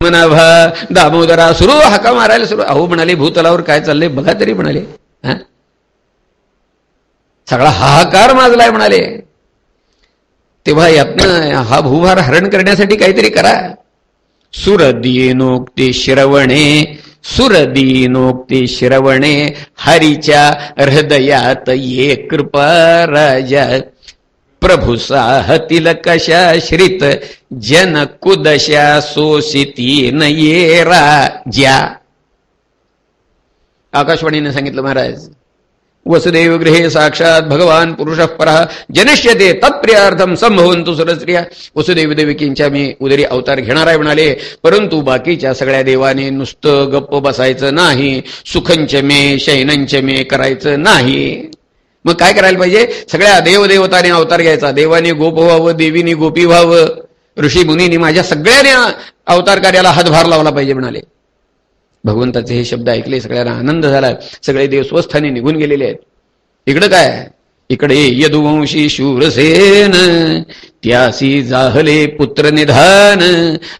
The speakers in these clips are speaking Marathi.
मनाभा दामोदरा सुरू हाका मारायला सुरू. अहो म्हणाले भूतलावर काय चाललंय बघा तरी म्हणाले. सगळा हाहाकार माजलाय म्हणाले. तेव्हा यातनं हा भूभार हरण करण्यासाठी काहीतरी करा. सुरदीनोक्ती श्रवणे सुरदीनोक्ती श्रवणे हरीच्या हृदयात ये कृपा राजा. प्रभू साहतील कशा श्रित जन कुदशा सोसिती न ये राजा आकाशवाणीने सांगितलं महाराज वसुदेव गृहे साक्षात भगवान पुरुष परा जनिष्यते तत्प्रियार्थम संभवंतु सुरस्त्रिया. वसुदेव देविकींच्या मी उदरी अवतार घेणार आहे म्हणाले परंतु बाकीच्या सगळ्या देवाने नुसतं गप्प बसायचं नाही सुखंच मे शयनंच मे करायचं नाही. मग काय करायला पाहिजे? सगळ्या देवदेवताने अवतार घ्यायचा. देवाने गोप व्हावं देवीने गोपी व्हावं. ऋषी मुनीने माझ्या सगळ्याने अवतार कार्याला हातभार लावला पाहिजे म्हणाले. भगवंताचे हे शब्द ऐकले सगळ्यांना आनंद झाला. सगळे देव स्वस्थाने निघून गेलेले आहेत. इकडं काय? इकडे यदुवंशी शूरसेन त्यासी जाहले पुत्र निधान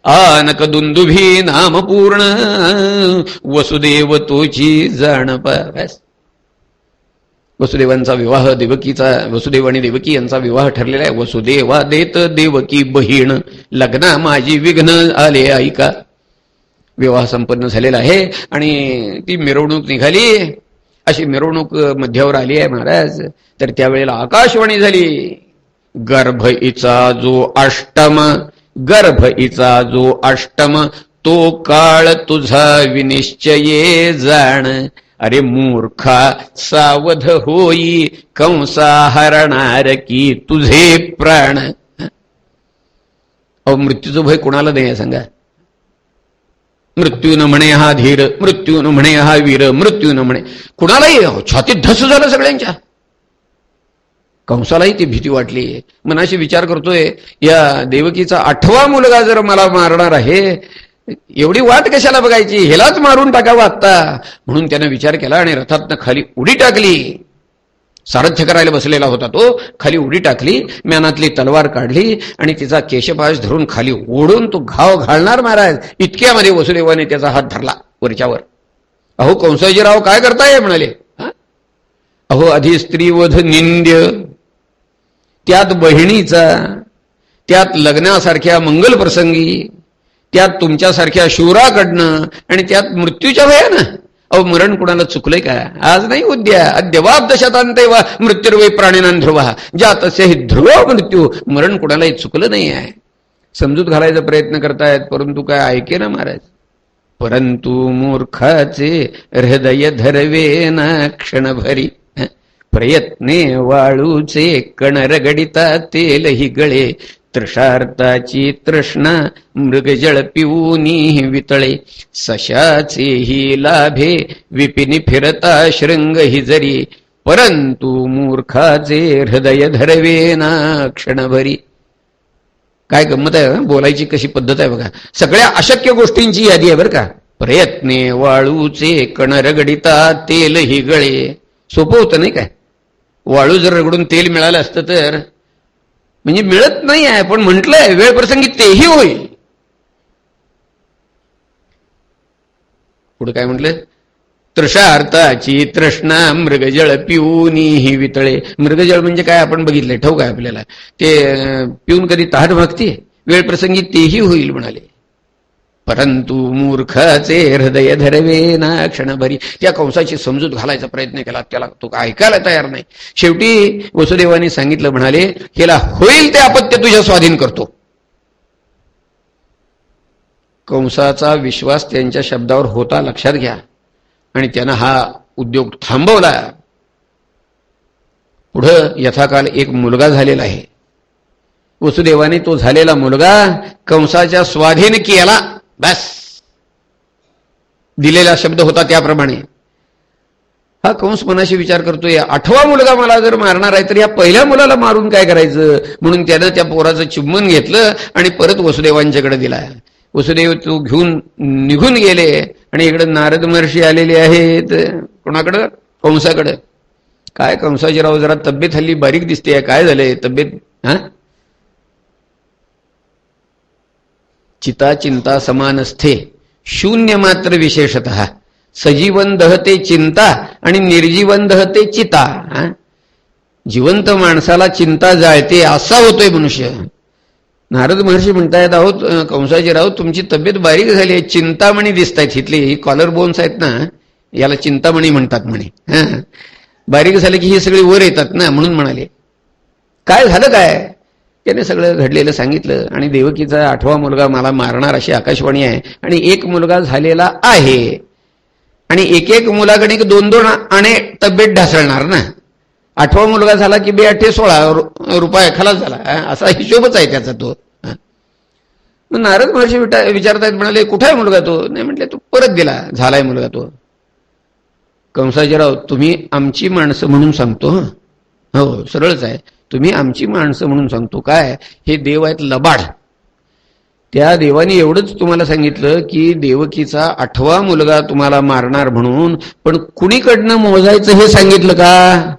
आनक दुंदुभी नाम पूर्ण वसुदेव तोची जाण वसुदेवांचा विवाह देवकीचा वसुदेव आणि देवकी यांचा विवाह ठरलेला आहे. वसुदेवा देत देवकी बहीण. लग्ना माझी विघ्न आले ऐका. विवाह संपन्न झालेला आहे आणि ती मिरवणूक निघाली. अशी मिरवणूक मध्यावर आली आहे महाराज. तर त्यावेळेला आकाशवाणी झाली. गर्भ इचा जो अष्टम गर्भ इचा जो अष्टम तो काळ तुझा विनिश्चये जाण. अरे मूर्खा सावध होई कंसा हरणार की तुझे प्राण. अहो मृत्यूचं भय कोणाला नाही सांगा? मृत्यून म्हणे हा धीर मृत्यून म्हणे हा वीर मृत्यून म्हणे. कुणालाही छातीत धस झालं सगळ्यांच्या. कंसालाही ती भीती वाटली. मनाशी विचार करतोय या देवकीचा आठवा मुलगा जर मला मारणार आहे एवढी वाट कशाला बघायची? हेलाच मारून टाकावं आत्ता. म्हणून त्यानं विचार केला आणि रथातनं खाली उडी टाकली. सारथ्य करायला बसलेला होता तो. खाली उडी टाकली म्यानातली तलवार काढली आणि तिचा केशपाश धरून खाली ओढून तो घाव घालणार महाराज. इतक्यामध्ये वसुदेवाने त्याचा हात धरला वरच्यावर. अहो कंसाजीराव काय करताय? म्हणाले. अहो आधी स्त्रीवध निंद्य त्यात बहिणीचा त्यात लग्नासारख्या मंगल प्रसंगी त्यात तुमच्यासारख्या शूराकडनं आणि त्यात मृत्यूच्या भयानं अहो मरण कुणाला चुकलंय का? आज नाही उद्या. अद्यवाब दशतांत वा मृत्युर्वय प्राणीनान ध्रुवा. ज्या तसे हे ध्रुव मृत्यू. मरण कुणालाही चुकलं नाही आहे. समजूत घालायचा प्रयत्न करतायत परंतु काय ऐके ना महाराज? परंतु मूर्खाचे हृदय धरवे ना क्षणभरी. प्रयत्ने वाळूचे कण रगडिता तेलही गळे. तृषार्थाची तृष्णा मृगजळ पिऊनी वितळे. सशाचे लाभे विपिनी फिरता शृंग हि जरी. परंतु मूर्खाचे हृदय धरवे ना क्षणभरी. काय गंमत आहे बोलायची कशी पद्धत आहे बघा. सगळ्या अशक्य गोष्टींची यादी आहे बरं का. प्रयत्ने वाळूचे कण रगडिता तेल ही गळे. सोपं होतं नाही काय? वाळू जर रगडून तेल मिळालं असतं तर? म्हणजे मिळत नाही आहे पण म्हटलंय वेळ प्रसंगी तेही होईल. पुढे काय म्हटलंय? तृषार्थाची तृष्णा मृगजळ पिऊनी ही वितळे. मृगजळ म्हणजे काय आपण बघितलंय? ठाऊक काय आपल्याला. ते पिऊन कधी तहाट भागते वेळ प्रसंगी तेही होईल म्हणाले. परंतु मूर्खाचे हृदय धरवे ना क्षणभरी. त्या कंसाची समजूत घालायचा प्रयत्न केला. त्याला तो ऐकायला तयार नाही. शेवटी वसुदेवाने सांगितलं म्हणाले केला होईल ते अपत्य तुझ्या स्वाधीन करतो. कंसाचा विश्वास त्यांच्या शब्दावर होता लक्षात घ्या. आणि त्यानं हा उद्योग थांबवला. पुढं यथाकाल एक मुलगा झालेला आहे. वसुदेवाने तो झालेला मुलगा कंसाच्या स्वाधीन केला. बस. दिलेला शब्द होता त्याप्रमाणे. हा कंस मनाशी विचार करतोय आठवा मुलगा मला जर मारणार आहे तर या पहिल्या मुलाला मारून काय करायचं? म्हणून त्यानं त्या पोराचं चुंबन घेतलं आणि परत वसुदेवांच्याकडे दिला वसुदेव तो घेऊन निघून गेले आणि इकडे नारद महर्षी आलेले आहेत. कोणाकडं? कंसाकडं. काय कंसाजीराव जरा तब्येत हल्ली बारीक दिसते काय झालंय? तब्येत हा? चिता चिंता समान असते शून्य मात्र विशेषत. सजीवन दहते चिंता आणि निर्जीवन दहते चिता. जिवंत माणसाला चिंता जाळते असा होतोय मनुष्य. नारद महर्षी म्हणतायत आहोत कंसाजी राहू तुमची तब्येत बारीक झाली आहे चिंतामणी दिसत आहेत इथली ही कॉलर बोन्स आहेत ना याला चिंतामणी म्हणतात म्हणे. बारीक झाले की ही सगळी वर येतात ना म्हणून म्हणाले. काय झालं काय? त्याने सगळं घडलेलं सांगितलं. आणि देवकीचा आठवा मुलगा मला मारणार अशी आकाशवाणी आहे. आणि एक मुलगा झालेला आहे. आणि एक एक मुलाकडे दोन दोन आणे तब्येत ढासळणार ना. आठवा मुलगा झाला की बे अठ्ठे सोळा रुपया खलास झाला. असा हिशोबच आहे त्याचा तो. मग नारद महर्षी विचारतायत म्हणाले कुठे आहे मुलगा तो? नाही म्हटले तू परत गेला. झालाय मुलगा तो. कंसाजीराव तुम्ही आमची माणसं म्हणून सांगतो हो सरळच आहे. तुम्ही आमची माणसं म्हणून सांगतो. काय? हे देव आहेत लबाड. त्या देवाने एवढंच तुम्हाला सांगितलं की देवकीचा आठवा मुलगा तुम्हाला मारणार म्हणून पण कुणीकडनं मोजायचं हे सांगितलं का?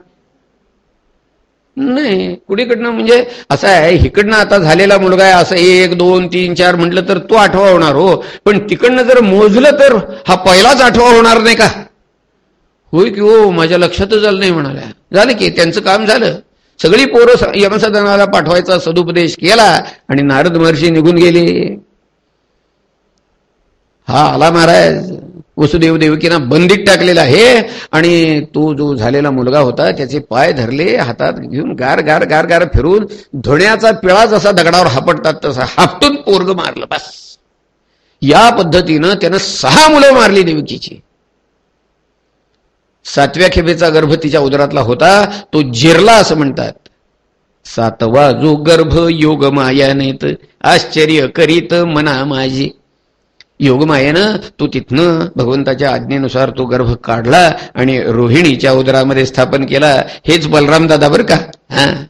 नाही. कुणीकडनं? म्हणजे असं आहे इकडनं आता झालेला मुलगा आहे असं एक दोन तीन चार म्हटलं तर तो आठवा होणार हो. पण तिकडनं जर मोजलं तर हा पहिलाच आठवा होणार नाही का? होय की हो? माझ्या लक्षातच झालं नाही म्हणाल्या. झालं की त्यांचं काम झालं. सगळी पोरं यमसदनाला पाठवायचा सदुपदेश केला आणि नारद महर्षी निघून गेले. हा आला महाराज. वसुदेव देवकीना बंदीत टाकलेला आहे आणि तो जो झालेला मुलगा होता त्याचे पाय धरले हातात घेऊन गार गार गार गार फिरून धुण्याचा पिळा जसा दगडावर हापडतात तसा हापटून पोरग मारलं बस. या पद्धतीनं त्यानं सहा मुलं मारली देवकीची. सातव्या खेपेचा गर्भ तिच्या उदरातला होता तो जिरला असं म्हणतात. सातवा जो गर्भ योग मायानेत आश्चर्य करीत मना माझी. योगमायेनं तो तिथनं भगवंताच्या आज्ञेनुसार तो गर्भ काढला आणि रोहिणीच्या उदरामध्ये स्थापन केला. हेच बलराम दादा बरं का? हा.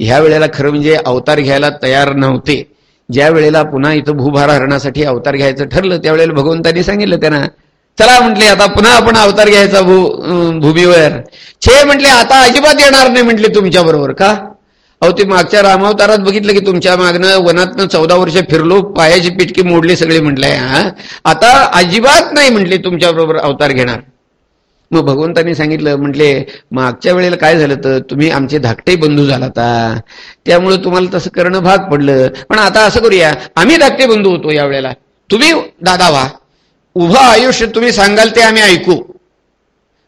ह्या वेळेला खरं म्हणजे अवतार घ्यायला तयार नव्हते. ज्या वेळेला पुन्हा इथं भूभार हरणासाठी अवतार घ्यायचं ठरलं त्यावेळेला भगवंतांनी सांगितलं त्यांना चला म्हटले आता पुन्हा आपण अवतार घ्यायचा भू भूमीवर. छे म्हटले आता अजिबात येणार नाही म्हटले तुमच्या बरोबर का? अहो ते मागच्या रामावतारात बघितलं की तुमच्या मागनं वनातनं चौदा वर्ष फिरलो पायाची पिटकी मोडली सगळे म्हटलंय आता अजिबात नाही म्हटले तुमच्या बरोबर अवतार घेणार. मग भगवंतांनी सांगितलं म्हटले मागच्या वेळेला काय झालं तर तुम्ही आमचे धाकटे बंधू झालाता त्यामुळे तुम्हाला तसं करणं भाग पडलं. पण आता असं करूया आम्ही धाकटे बंधू होतो या वेळेला. तुम्ही दादा व्हा. उभं आयुष्य तुम्ही सांगाल ते आम्ही ऐकू.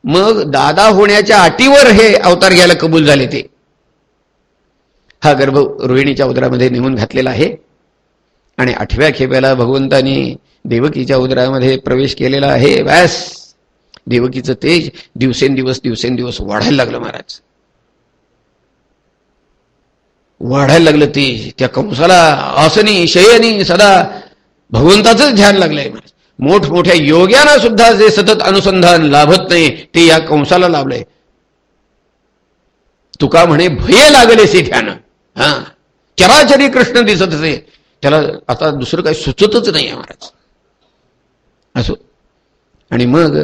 मग दादा होण्याच्या अटीवर हे अवतार घ्यायला कबूल झाले ते. हा गर्भ रोहिणीच्या उदरामध्ये नेऊन घातलेला आहे. आणि आठव्या खेप्याला भगवंतानी देवकीच्या उदरामध्ये प्रवेश केलेला आहे. व्यास देवकीचं तेज दिवसेंदिवस दिवसेंदिवस वाढायला लागलं महाराज. वाढायला लागलं तेज. त्या कंसाला आसनी शयनी सदा भगवंताचंच ध्यान लागलंय. महाराज मोठमोठ्या योग्याना सुद्धा जे सतत अनुसंधान लाभत नाही ते या कंसाला लाभलंय. तुका म्हणे भय लागले से ध्यान हा. चराचरी कृष्ण दिसत असे. त्याला आता दुसरं काही सुचतच नाही महाराज. असो. आणि मग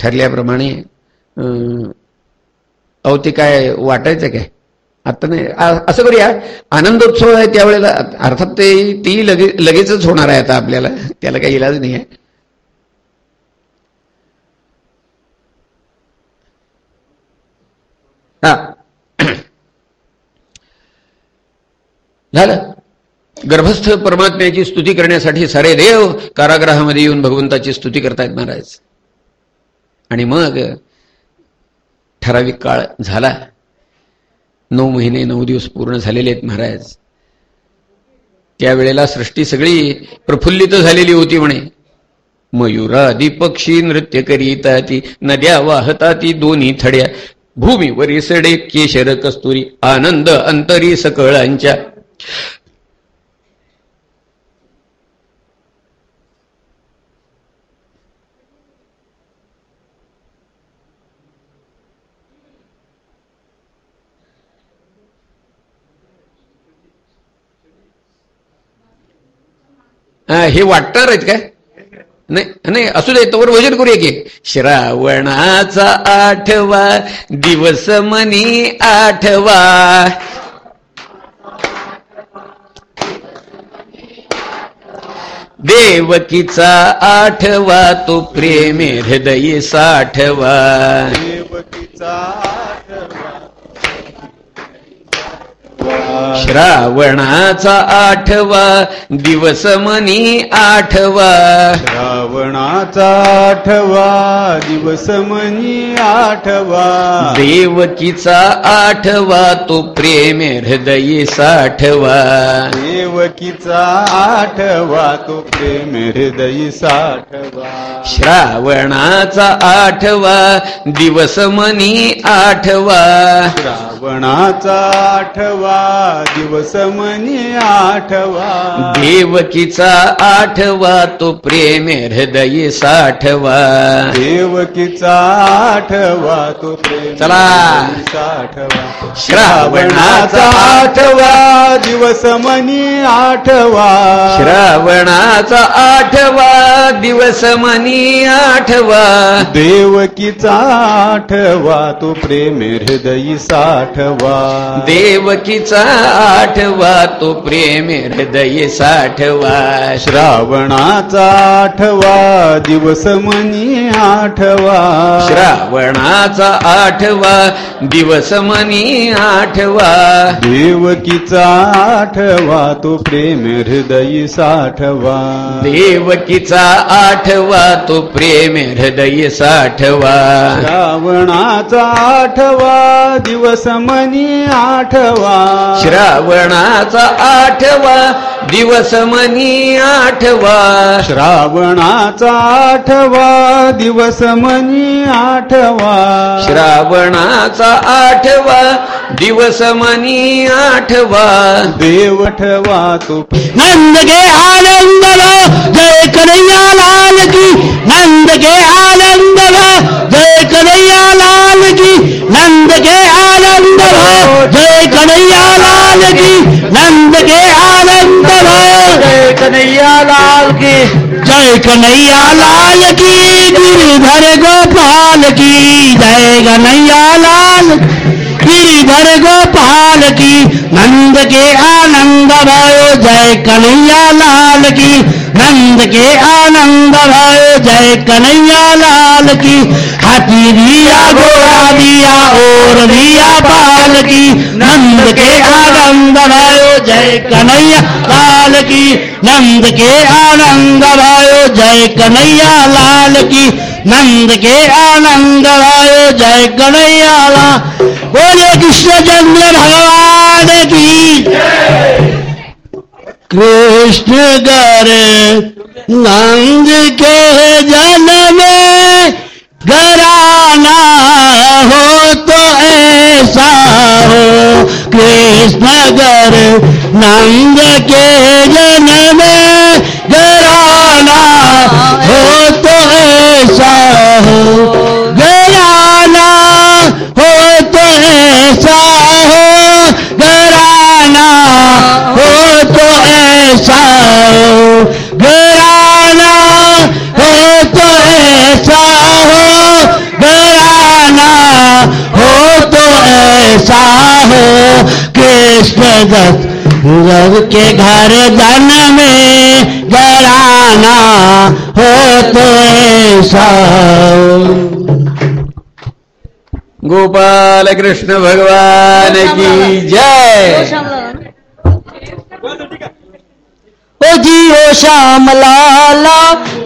ठरल्याप्रमाणे अहो ते काय वाटायचं काय? आता नाही. असं करूया. आनंदोत्सव आहे त्यावेळेला. अर्थात ते ती लगे लगेचच होणार आहे आता आपल्याला. त्याला काही इलाज नाही आहे झालं. गर्भस्थ परमात्म्याची स्तुती करण्यासाठी सारे देव कारागृहामध्ये येऊन भगवंताची स्तुती करतायत महाराज. आणि मग ठराविक काळ झाला. नऊ महिने नऊ दिवस पूर्ण झालेले आहेत महाराज. त्यावेळेला सृष्टी सगळी प्रफुल्लित झालेली होती म्हणे. मयुरादी पक्षी नृत्य करीता ती नद्या वाहता ती दोन्ही थड्या भूमीवरी सडे केशर कस्तुरी आनंद अंतरी सकळांच्या. हे वाटणार आहेत काय? नाही असू दे तोवर भोजन करूया की. श्रावणाचा आठवा दिवस मनी आठवा. देवकीचा आठवा तो प्रेमे हृदय साठवा. देवकीचा श्रावणाचा आठवा दिवस मनी आठवा. श्रावणाचा आठवा दिवस मनी आठवा. देवकीचा आठवा तो प्रेमे हृदय साठवा. देवकीचा आठवा तो प्रेम हृदय साठवा. श्रावणाचा आठवा दिवस मनी आठवा. श्रावणाचा आठवा दिवस मनी आठवा. देवकीचा आठवा तो प्रेमे हृदय साठवा. देवकीचा आठवा तो प्रेम चला. साठवा. श्रावणाचा आठवा दिवस मनी आठवा. श्रावणाचा आठवा दिवस मनी आठवा. देवकीचा आठवा तो प्रेम हृदय साठवा. देवकीचा आठवा तो प्रेमे हृदय साठवा. श्रावणाचा आठवा दिवस मनी आठवा. श्रावणाचा आठवा दिवस मनी आठवा. देवकीचा आठवा तो प्रेम हृदय साठवा. देवकीचा आठवा तो प्रेमे हृदय साठवा. श्रावणाचा आठवा दिवस मनी आठवा. श्रावणाचा आठवा दिवस मनी आठवा. श्रावणाचा आठवा दिवस मनी आठवा. श्रावणाचा आठवा दिवस मनी आठवा. देवठवा तो. नंद के आनंद जय कन्हैया लाल की. नंद के आनंद जय कन्हैया लाल की. नंद के आनंद जय कन्हैया लाल की नंद के आनंद जय कन्हैया लाल की। जय कन्हैया लाल की गिरधर गोपाल की। जय कन्हैया लाल गिरिधर गोपाल की नंद के आनंद भयो जय कन्हैया लाल की नंद के आनंद भयो जय कन्हैया लाल की हाथी दिया घोड़ा दिया और दिया पाल की नंद के आनंद भयो जय कन्हैया लाल की नंद के आनंद भयो जय कन्हैया लाल की नंद के आनंद भयो जय कन्हैया लाल बोले कृष्णचंद्र भगवान की। कृष्ण कर नंद के जन में घराना हो तो ऐसा हो। कृष्ण कर नंद के जन में घराना हो तो ऐसा हो। घराना हो ऐसा हो घराना हो तो ऐसा हो। घराना हो तो ऐसा हो घराना हो तो ऐसा हो। कृष्ण दत्त रव के घर जन में घराना हो तो ऐसा गोपाल कृष्ण भगवान की जय। ओ जियो श्याम लाला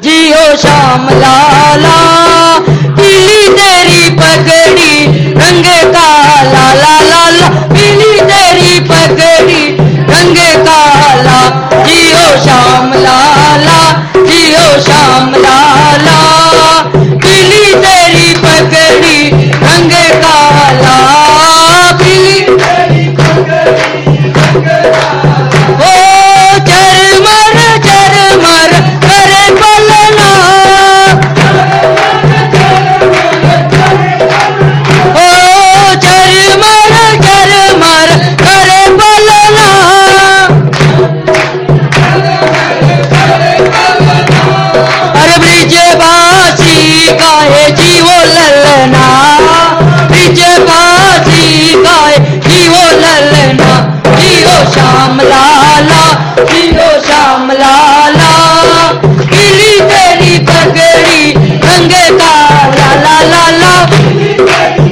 जियो श्याम लाला पीली तेरी पगड़ी रंग काला ला ला ला पीली तेरी पगड़ी रंग काला। जियो श्याम लाला जियो श्याम लाला पीली तेरी पगड़ी रंग काला पीली जियो ललना जियो श्याम लाला जियो श्याम लाला गिली तेरी पगड़ी रंगे का ला ला ला ला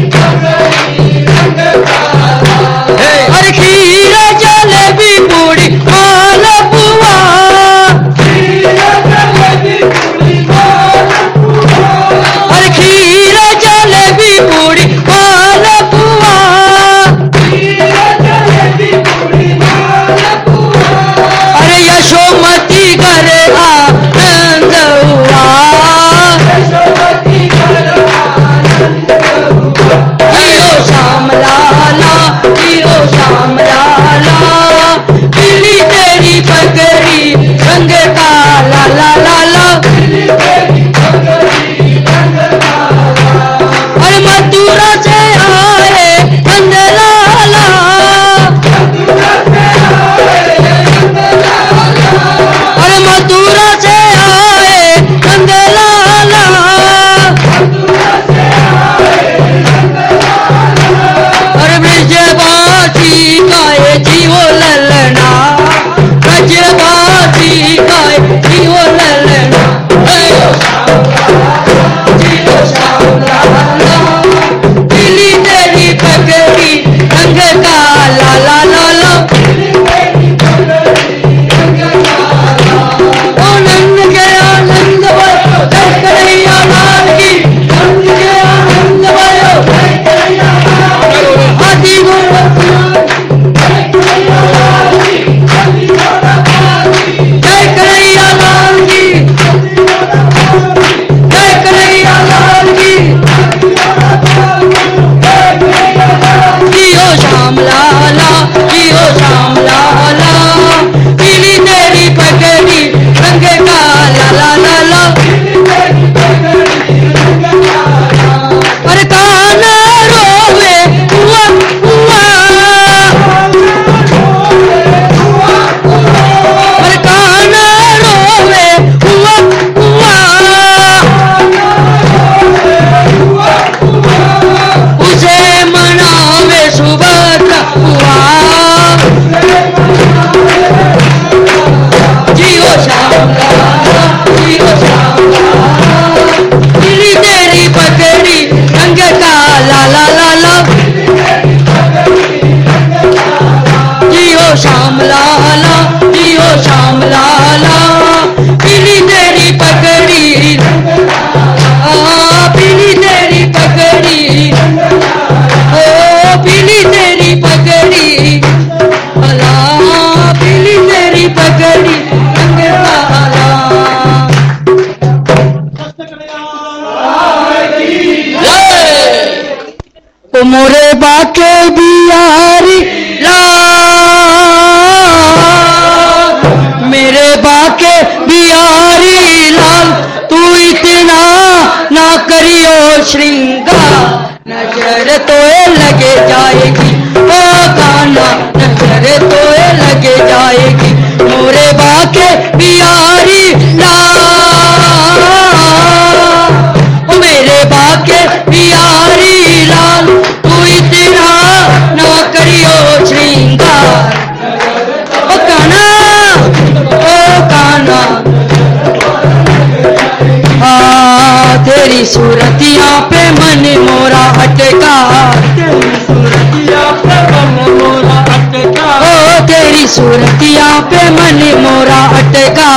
सूरतिया पे मनी मोरा अटका।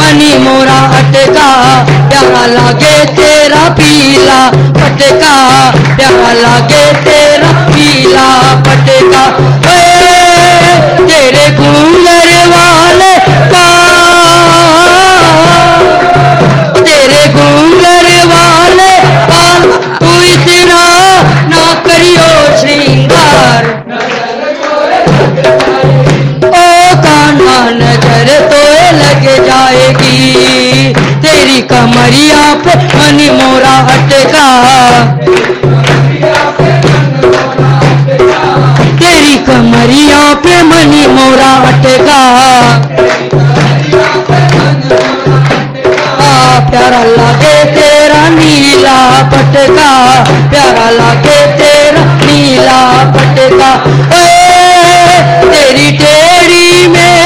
मनी मोरा अटका। प्यारा लागे तेरा पीला, पटका। प्यारा लागे तेरा पीला। की कमरिया पे मनी मोरा हटेगा। तेरी कमरिया पे मनी मोरा हटेगा। प्यारा लागे तेरा नीला पटका प्यारा लागे तेरा नीला पटका तेरी टेरी में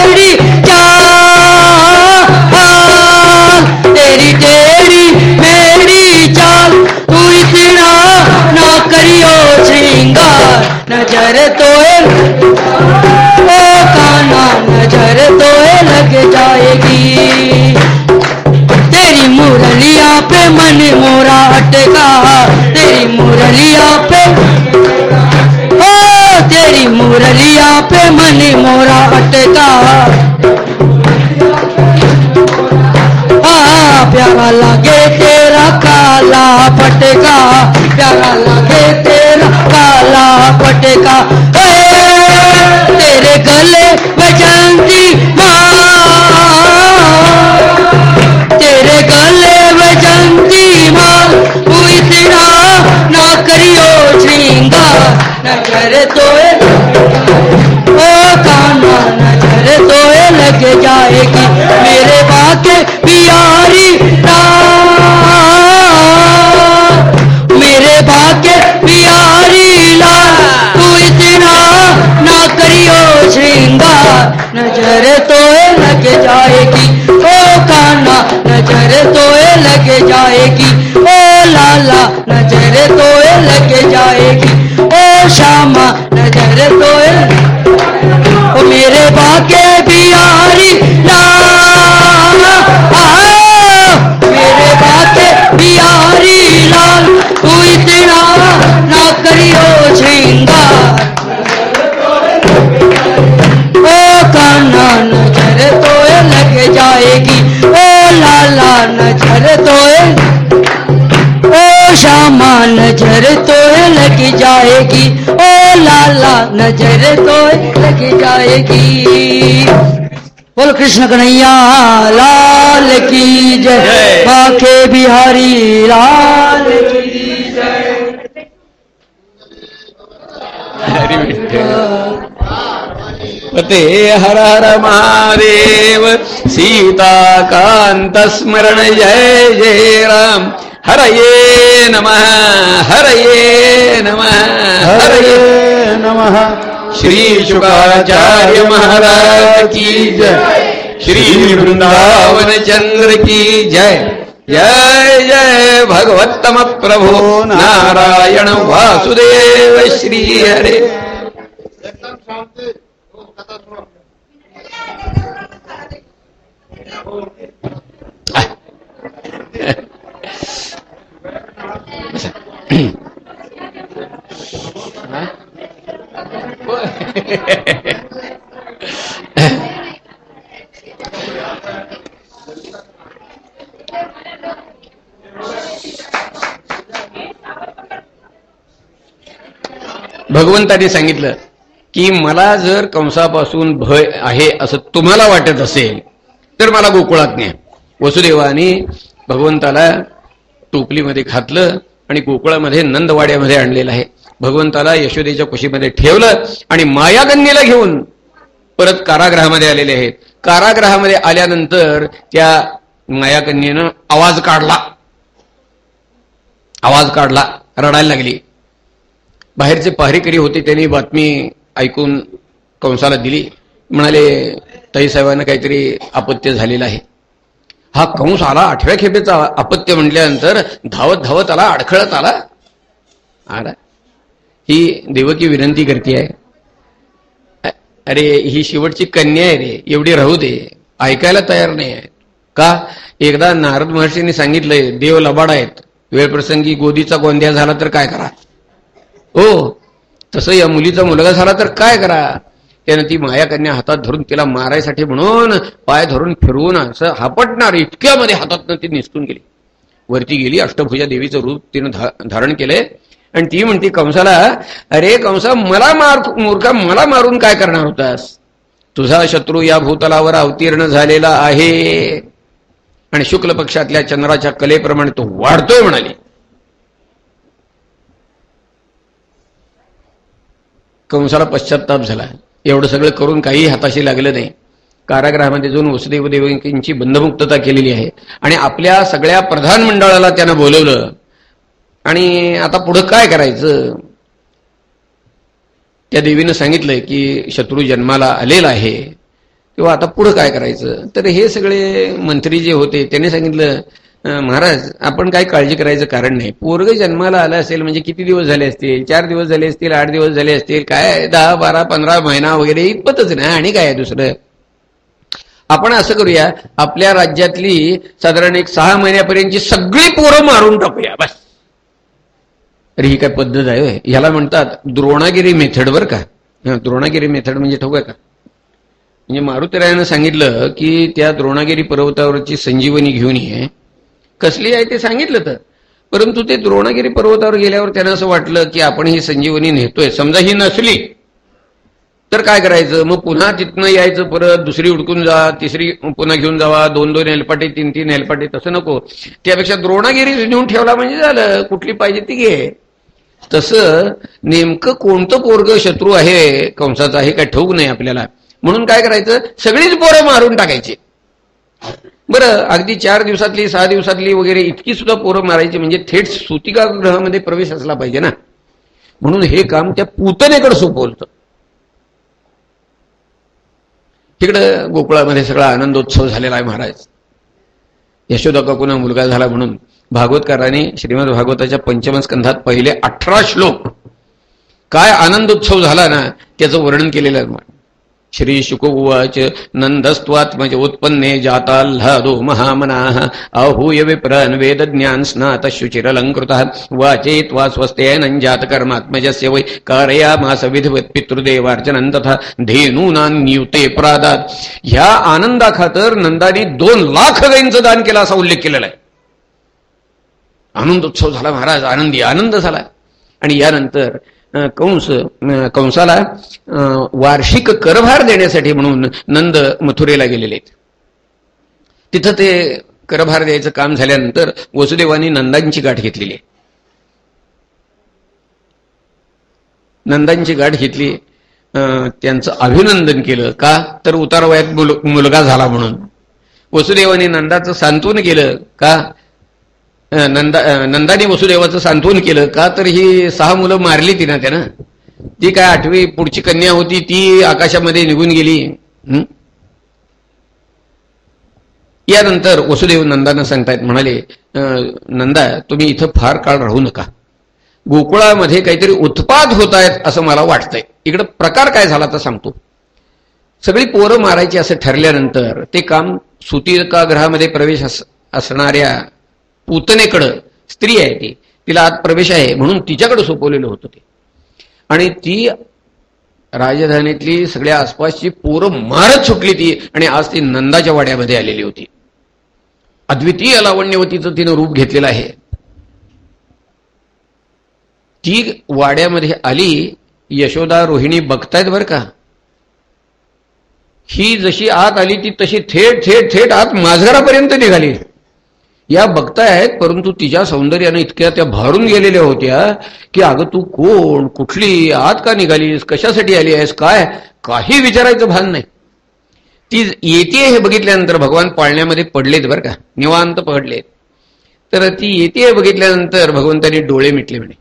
नज़र तो ओ काना नज़र तो लग जाएगी। तेरी मुरलिया पे मन मोरा अटका। तेरी मुरलिया पे ओ, तेरी मुरलिया पे मन मोरा अटका। प्यारा लगे तेरा काला पटका प्यारा लगे पटका ए, तेरे गले बजंती माँ। तेरे गले बजंती माँ तू इतना ना करियो श्रृंगार नजर तो ओ काना नजर तो लग जाएगी मेरे बाके। प्यारी जाएगी। ओ काना नज़र तोए लग जाएगी। ओ लाला, नज़र तो लग जाएगी। ओ श्यामा, नज़र तो जाएगी ओ लाला नज़र तो लग जाएगी। बोल कृष्ण कन्हैया लाल की जय। बाके बिहारी लाल की जय। हरी पते हर हर महादेव सीता कांत स्मरण जय जय राम। हरये नमः हरये नमः हरये हरे नमः। श्री शुकाचार्य महाराज की जय। श्री वृंदावन चंद्र की जय। जय जय भगवत्तम प्रभो। नारायण वासुदेव श्री हरे। भगवंताने सांगितलं की मला जर कंसापासून भय आहे असं तुम्हाला वाटत असेल तर मला गोकुळात न्या. वसुदेवाने भगवंताला टोपलीमध्ये घातलं. आणि गोकुळामध्ये नंदवाड्यामध्ये आणलेलं आहे. भगवंताला यशोदेच्या कुशीमध्ये ठेवलं आणि मायागन्येला घेऊन परत कारागृहामध्ये आलेले आहेत. कारागृहामध्ये आल्यानंतर त्या मायाकन्येनं आवाज काढला. आवाज काढला रडायला लागली. बाहेरचे पहारेकरी होते त्यांनी बातमी ऐकून कंसाला दिली. म्हणाले ताईसाहेबांना काहीतरी अपत्य झालेलं आहे. हा कंस आला आठव्या खेपेचा अपत्य म्हटल्यानंतर धावत धावत आला अडखळत आला. आला. ही देवकी विनंती करते आहे. अरे ही शेवटची कन्या आहे रे एवढी राहू दे. ऐकायला तयार नाही आहे. का? एकदा नारद महर्षीने सांगितलंय देव लबाड आहेत. वेळप्रसंगी गोदीचा गोंध्या झाला तर काय करा? हो तसं या मुलीचा मुलगा झाला तर काय करा? त्यानं ती मायाकन्या हातात धरून तिला मारायसाठी म्हणून पाय धरून फिरवून असं हापटणार इतक्यामध्ये हातातनं ती निसटून गेली. वरती गेली अष्टभुजा देवीचं रूप तिनं धारण केलंय. आणि ती म्हणते कंसाला अरे कंसा मला मार मूर्खा मला मारून काय करणार होतास? तुझा शत्रू या भूतलावर अवतीर्ण झालेला आहे. आणि शुक्ल पक्षातल्या चंद्राच्या कलेप्रमाणे तो वाढतोय म्हणाली. कंसाला पश्चाताप झाला. एवढं सगळं करून काही हाताशी लागलं नाही. कारागृहामध्ये जाऊन वसुदेव देवकींची बंधमुक्तता केलेली आहे. आणि आपल्या सगळ्या प्रधानमंडळाला त्यानं बोलवलं. आणि आता पुढं काय करायचं? त्या देवीनं सांगितलंय की शत्रू जन्माला आलेला आहे. किंवा आता पुढं काय करायचं? तर हे सगळे मंत्री जे होते त्यांनी सांगितलं महाराज आपण काय काळजी करायचं कारण नाही. पोरग जन्माला आलं असेल म्हणजे किती दिवस झाले असतील? चार दिवस झाले असतील? आठ दिवस झाले असतील? काय दहा बारा पंधरा महिना वगैरे इतपतच नाही आणि काय आहे दुसरं? आपण असं करूया आपल्या राज्यातली साधारण एक सहा महिन्यापर्यंतची सगळी पोरं मारून टाकूया बस. अरे ही काय पद्धत आहे ह्याला म्हणतात द्रोणागिरी मेथड बर का? द्रोणागिरी मेथड म्हणजे ठोक का? म्हणजे मारुतरायानं सांगितलं की त्या द्रोणागिरी पर्वतावरची संजीवनी घेऊन ये कसली आहे ते सांगितलं तर. परंतु ते द्रोणागिरी पर्वतावर गेल्यावर त्यांना असं वाटलं की आपण ही संजीवनी नेतोय. समजा ही नसली तर काय करायचं? मग पुन्हा तिथनं यायचं परत दुसरी उडकून जा तिसरी पुन्हा घेऊन जावा दोन दोन हेलपाटे तीन तीन हेलपाटे तसं नको. त्यापेक्षा द्रोणागिरी नेऊन ठेवला म्हणजे झालं. कुठली पाहिजे ती घे. तसं नेमकं कोणतं पोरग शत्रू आहे? कंसाचा हे काय ठेवू नाही आपल्याला. म्हणून काय करायचं? सगळीच पोरं मारून टाकायची. बरं अगदी चार दिवसातली सहा दिवसातली वगैरे इतकी सुद्धा पोरं मारायची म्हणजे थेट सुतिका ग्रहामध्ये प्रवेश असला पाहिजे ना. म्हणून हे काम त्या पूतनेकडे सोपवलं तिकडं गोकुळामध्ये सगळा आनंदोत्सव झालेला आहे महाराज. यशोदा काकूना मुलगा झाला म्हणून भागवतकाराने श्रीमद भागवताच्या पंचमस्कंधात पहिले अठरा श्लोक. काय आनंदोत्सव झाला ना त्याचं वर्णन केलेलं आहे. श्री शुक उवाच उत्पन्ने जाताल्हादो महामनाः। आहूय विप्रन् वेद ज्ञान स्नात शुचिरलङ्कृत। वाचे त्वा स्वस्तेनञ्जात कर्मात्मजस्य वै कारयामास विधिवत पितृदेवार्चनं तथा धेनूनान्युते प्रादात। ह्या आनंदाखातर नंदाने दोन लाख गायींचं दान केलं असा उल्लेख केलेला आहे। आनंदोत्सव झाला महाराज आनंदी आनंद झाला। आणि यानंतर कंस कंसाला अं, वार्षिक करभार देण्यासाठी म्हणून नंद मथुरेला गेलेले आहेत. तिथं ते करभार द्यायचं काम झाल्यानंतर वसुदेवानी नंदांची गाठ घेतलेली आहे. नंदांची गाठ घेतली अं, त्यांचं अभिनंदन केलं का तर उतार वयात मुल- मुलगा झाला म्हणून. वसुदेवानी नंदाचं सांत्वन केलं का नंदा नंदानी नंदाने वसुदेवाचं सांत्वन केलं. का तर ही सहा मुलं मारली ती ना त्यानं. ती काय आठवी पुढची कन्या होती ती आकाशामध्ये निघून गेली. यानंतर वसुदेव नंदानं सांगतायत म्हणाले नंदा तुम्ही इथं फार काळ राहू नका. गोकुळामध्ये काहीतरी उत्पाद होत आहेत असं मला वाटतंय. इकडं प्रकार काय झाला तर सांगतो. सगळी पोरं मारायची असं ठरल्यानंतर ते काम सुतिकागृहामध्ये प्रवेश अस- असणाऱ्या पुतनेकडं स्त्री आहे ती. तिला आत प्रवेश आहे म्हणून तिच्याकडे सोपवलेलं होतं ते. आणि ती राजधानीतली सगळ्या आसपासची पोरं मारत सुटली ती आणि आज ती नंदाच्या वाड्यामध्ये आलेली होती. अद्वितीय लावण्यवतीचं तिनं रूप घेतलेलं आहे. ती वाड्यामध्ये आली यशोदा रोहिणी बघतायत बरं का? ही जशी आत आली ती तशी थेट थेट थेट आत माझघरापर्यंत निघाली. या बघतायत परंतु तिच्या सौंदर्यानं इतक्या त्या भारून गेलेल्या होत्या की अगं तू कोण? कुठली? आत का निघालीस? कशासाठी आली आहेस? काय? काही विचारायचं भान नाही. ती येते हे बघितल्यानंतर भगवान पाळण्यामध्ये पडलेत बरं का. निवांत पडलेत. तर ती येते बघितल्यानंतर भगवंतानी डोळे मिटले म्हणे.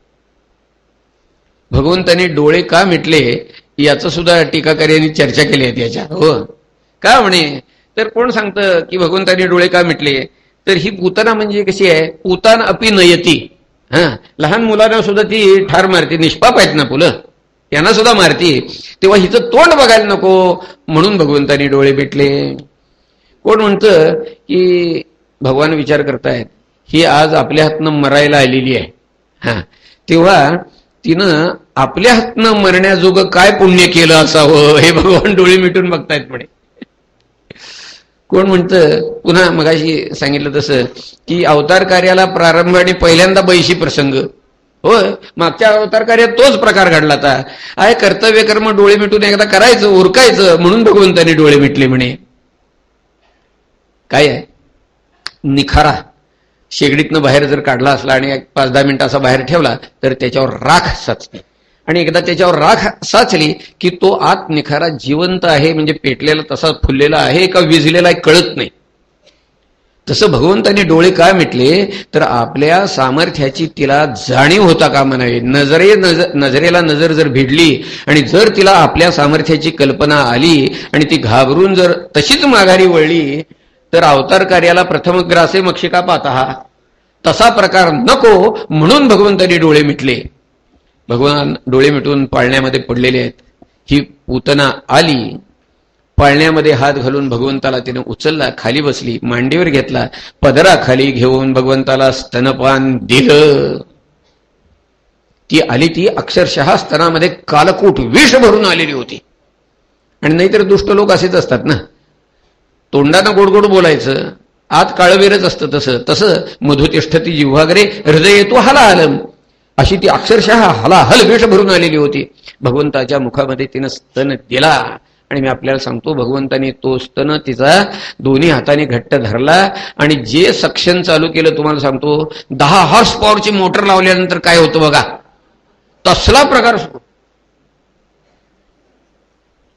भगवंतानी डोळे का मिटले याचं सुद्धा टीकाकार्यांनी चर्चा केली आहे त्याच्या हो. का म्हणे? तर कोण सांगतं की भगवंतानी डोळे का मिटले? तर ही पूतना म्हणजे कशी आहे? पूतान अपि नयती. हा? लहान मुलांना सुद्धा ती ठार मारते निष्पाप आहेत ना फुलं त्यांना सुद्धा मारती. तेव्हा हिचं तोंड बघायला नको. म्हणून भगवंतानी डोळे भेटले कोण म्हणतं की भगवान विचार करतायत ही आज आपल्या हातनं मरायला आलेली आहे. हा? तेव्हा तिनं आपल्या हातनं मरण्याजोगं काय पुण्य केलं असावं हे भगवान डोळे मिटून बघतायत म्हणे. कोण म्हणतं? पुन्हा मगाशी सांगितलं तसं की अवतार कार्याला प्रारंभ आणि पहिल्यांदा बैशी प्रसंग. होय मागच्या अवतार कार्यात तोच प्रकार घडला होता. आहे कर्तव्य कर्म डोळे मिटून एकदा करायचं उरकायचं म्हणून भगवंतानी डोळे मिटले म्हणे. काय आहे? निखारा. शेगडीतनं बाहेर जर काढला असला आणि एक पाच दहा मिनिटं असा बाहेर ठेवला तर त्याच्यावर राख साचते. आणि एकदा त्याच्यावर राख साचली की तो आत निखारा जिवंत आहे म्हणजे पेटलेला तसा फुललेला आहे का विजलेला आहे कळत नाही. तसं भगवंतानी डोळे काय मिटले तर आपल्या सामर्थ्याची तिला जाणीव होता का म्हणावे नजरे नजर नजरेला नजर जर भिडली आणि जर तिला आपल्या सामर्थ्याची कल्पना आली आणि ती घाबरून जर तशीच माघारी वळली तर अवतार कार्याला प्रथम ग्रासे मक्षिका पाहता तसा प्रकार नको म्हणून भगवंतानी डोळे मिटले. भगवान डोळे मिटून पाळण्यामध्ये पडलेले आहेत. ही पुतना आली पाळण्यामध्ये हात घालून भगवंताला तिने उचलला खाली बसली मांडीवर घेतला पदरा खाली घेऊन भगवंताला स्तनपान दिलं. ती आली ती अक्षरशः स्तनामध्ये कालकूट विष भरून आलेली होती. आणि नाहीतर दुष्ट लोक असेच असतात ना. तोंडानं गोड गोड बोलायचं आत काळवेरच असतं तसं. तसं मधुतिष्ठती जिव्हागरे हृदय येतो आलं अशी ती अक्षरशः हलाहल वेष भरून आलेली होती. भगवंताच्या मुखामध्ये तिनं स्तन दिला. आणि मी आपल्याला सांगतो भगवंताने तो स्तन तिचा दोन्ही हाताने घट्ट धरला. आणि जे सक्शन चालू केलं तुम्हाला सांगतो दहा हॉर्स पॉवरची मोटर लावल्यानंतर काय होतं बघा? तसला प्रकार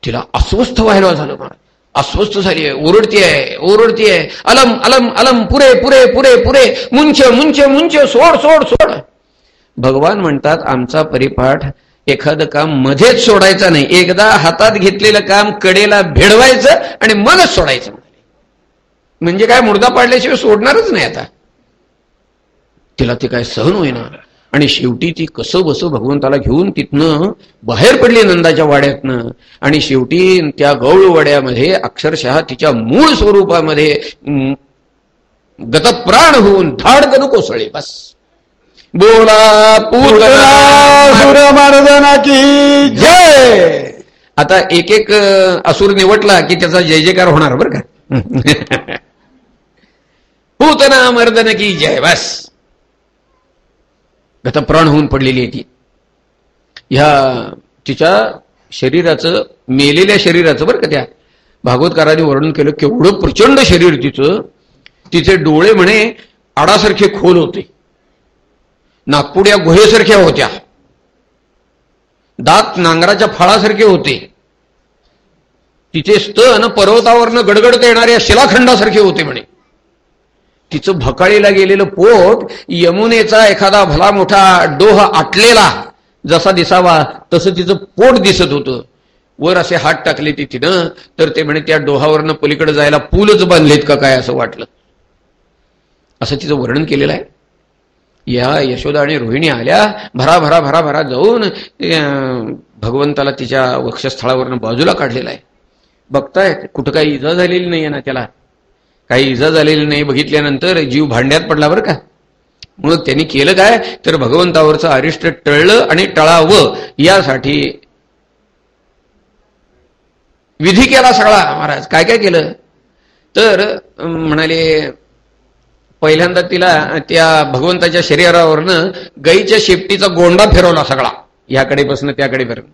तिला अस्वस्थ व्हायला झालं मला अस्वस्थ झाली आहे ओरडती आहे ओरडती आहे. अलम अलम अलम पुरे पुरे पुरे पुरे. मुंच मुंच मुंच सोड सोड सोड. भगवान म्हणतात आमचा परिपाठ एखादं काम मध्येच सोडायचं नाही. एकदा हातात घेतलेलं काम कडेला भेडवायचं आणि मगच सोडायचं. म्हणजे काय मुर्दा पाडल्याशिवाय सोडणारच नाही आता. तिला ते काय सहन होईना. आणि शेवटी ती कसं बसं भगवंताला घेऊन तिथनं बाहेर पडली नंदाच्या वाड्यातनं. आणि शेवटी त्या गौळवाड्यामध्ये अक्षरशः तिच्या मूळ स्वरूपामध्ये गतप्राण होऊन धाडकन कोसळले. बस. बोला पूतना सुरमर्दना की जय. आता एक एक असुर निवटला की त्याचा जय जयकार होणार बरं का? पूतना मर्दन की जय बस. गतप्राण होऊन पडलेली आहे ती. ह्या तिच्या शरीराचं मेलेल्या शरीराचं बरं का त्या भागवतकाराने वर्णन केलं केवढं प्रचंड शरीर तिचं. तिचे डोळे म्हणे आडासारखे खोल होते. नागपुड्या गुहेसारख्या होत्या. दात नांगराच्या फळासारखे होते. तिचे स्तन पर्वतावरनं गडगडत येणाऱ्या शिलाखंडासारखे होते म्हणे. तिचं भकाळीला गेलेलं पोट यमुनेचा एखादा भला मोठा डोह आटलेला जसा दिसावा तसं तिचं पोट दिसत होतं. वर असे हात टाकले ती तिनं तर ते म्हणे त्या डोहावरनं पलीकडे जायला पूलच बांधलेत का काय? असं वाटलं. असं तिचं वर्णन केलेलं आहे. या यशोदा आणि रोहिणी आल्या भरा भरा भरा भरा जाऊन भगवंताला तिच्या वक्षस्थळावरनं बाजूला काढलेला आहे. बघताय कुठं काही इजा झालेली नाहीये ना त्याला. काही इजा झालेली नाही बघितल्यानंतर जीव भांड्यात पडला बरं का. मग त्यांनी केलं काय? तर भगवंतावरचं अरिष्ट टळलं आणि टळावं यासाठी विधी केला सगळा महाराज. काय काय केलं? तर अं, म्हणाले पहिल्यांदा तिला त्या भगवंताच्या शरीरावरनं गाईच्या शेपटीचा गोंडा फिरवला सगळा ह्याकडेपासून त्याकडे फिरवला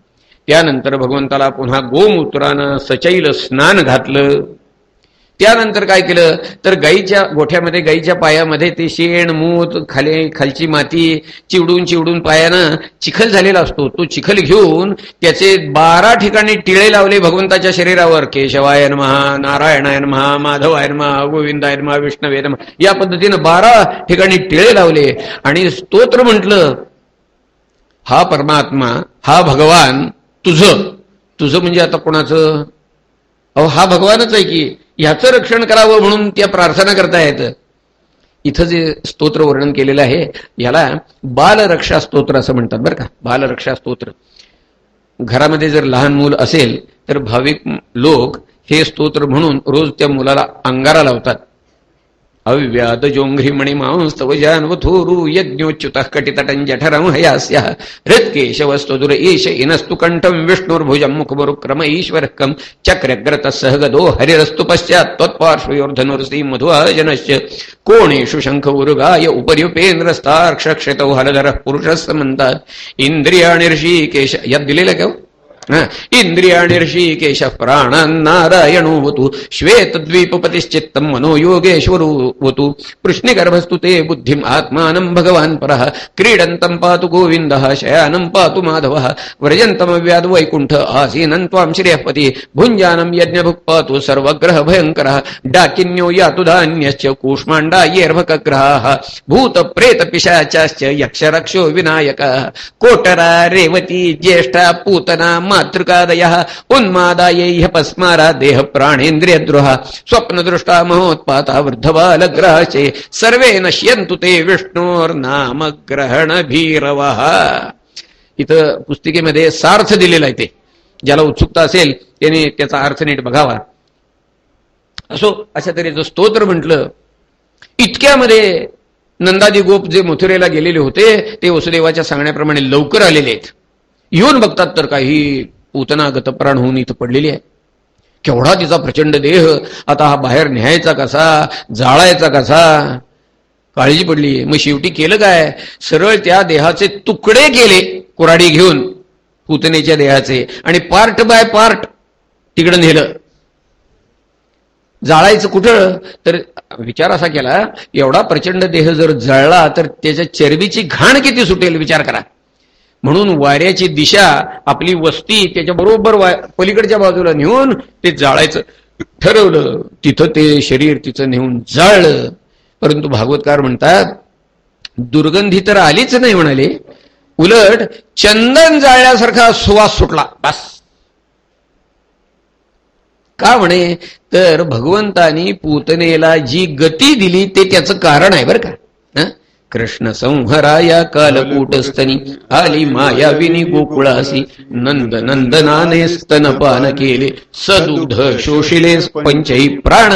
त्यानंतर भगवंताला पुन्हा गोमूत्रानं सचैल स्नान घातलं. त्यानंतर काय केलं? तर गाईच्या गोठ्यामध्ये गाईच्या पायामध्ये ते शेण मूत खाली खालची माती चिवडून चिवडून पायानं चिखल झालेला असतो. तो चिखल घेऊन त्याचे बारा ठिकाणी टिळे लावले भगवंताच्या शरीरावर. केशवायन महा नारायणायन महा माधवायन महा गोविंदायन महा विष्णवेन महा या पद्धतीनं बारा ठिकाणी टिळे लावले. आणि स्तोत्र म्हटलं हा परमात्मा हा भगवान तुझं. तुझं म्हणजे आता कोणाचं? अहो हा भगवानच आहे की. ह्याचं रक्षण करावं म्हणून त्या प्रार्थना करतायत. इथं जे स्तोत्र वर्णन केलेलं आहे याला बालरक्षा स्तोत्र असं म्हणतात बरं का. बालरक्षा स्तोत्र. घरामध्ये जर लहान मूल असेल तर भाविक लोक हे स्तोत्र म्हणून रोज त्या मुलाला अंगारा लावतात. अव्याद जोंघ्री मांस्तव जानवथोरु यज्ञोच्युतः कटितटं जठरं हयास्यः। हृत्केशवस्तुदुर ईश इनस्तु कण्ठं विष्णुर्भुजं मुखमुरुक्रम ईश्वरकं चक्रग्रतः सह गदो हरिरस्तु पश्चात् त्वत्पार्श्वयोर्धनुर्सी मधुआजनश्च कोणेषु शङ्ख उरुगाय उपर्युपेन्द्रस्तार्क्षक्षितौ हलधरः पुरुषः समन्तात् इन्द्रियाणि ऋषिकेश यद् इंद्रियाणि ऋषिकेश प्राणान्नारायणोवतु श्वेतद्वीपपतिश्चित्तं मनोयोगेश्वरोवतु कृष्णगर्भस्तु ते बुद्धिम् आत्मानं भगवान् परः क्रीडन्तं पातु गोविन्दः शयानं पातु माधवः व्रजन्तमव्याद् वैकुण्ठ आसीनं त्वां श्रेयःपति भुञ्जानं यज्ञभुक् पातु सर्वग्रहभयङ्करः डाकिन्यो यातु धान्यश्च कूष्माण्डायेर्भकग्रहाः भूतप्रेतपिशाचाश्च यक्षरक्षो विनायकः कोटरा रेवती ज्येष्ठा पूतना मातृकादयः उन्मादायै ह्यपस्मारा देह प्राणेन्द्रियद्रोह स्वप्नदृष्टा महोत्पाता वृद्धबालग्रहाचे सर्वे नश्यन्तु ते विष्णोर्नाम ग्रहण भीरवः इथं पुस्तिकेमध्ये सार्थ दिलेला आहे ते. ज्याला उत्सुकता असेल त्याने त्याचा अर्थ नीट बघावा. असो अशा तऱ्हेचं स्तोत्र म्हटलं इतक्यामध्ये नंदादी गोप जे मथुरेला गेलेले होते ते वसुदेवाच्या सांगण्याप्रमाणे लवकर आलेले आहेत. येऊन बघतात तर काही पूतनागत प्राण होऊन इथं पडलेली आहे. केवढा तिचा प्रचंड देह आता हा बाहेर न्यायचा कसा जाळायचा कसा? काळजी पडली. मग शेवटी केलं काय? सरळ त्या देहाचे तुकडे केले कुराडी घेऊन पुतनेच्या देहाचे. आणि पार्ट बाय पार्ट तिकडं नेलं. जाळायचं कुठं? तर विचार असा केला एवढा प्रचंड देह जर जळला तर त्याच्या चरबीची घाण किती सुटेल? विचार करा. म्हणून वाऱ्याची दिशा आपली वस्ती त्याच्या बरोबर पलीकडच्या बाजूला नेऊन ते जाळायचं. ठरवलं. तिथं ते शरीर तिचं नेऊन जाळलं. परंतु भागवतकार म्हणतात दुर्गंधी तर आलीच नाही म्हणाले. उलट चंदन जाळल्यासारखा सुवास सुटला. बस. का म्हणे? तर भगवंतानी पूतनेला जी गती दिली ते त्याचं कारण आहे बरं का. कृष्ण संहराया कालकूटस्तनी आली मायाविनी गोकुळासी नंद नंदनाने स्तनपान केले सदुध शोषिले पंचही प्राण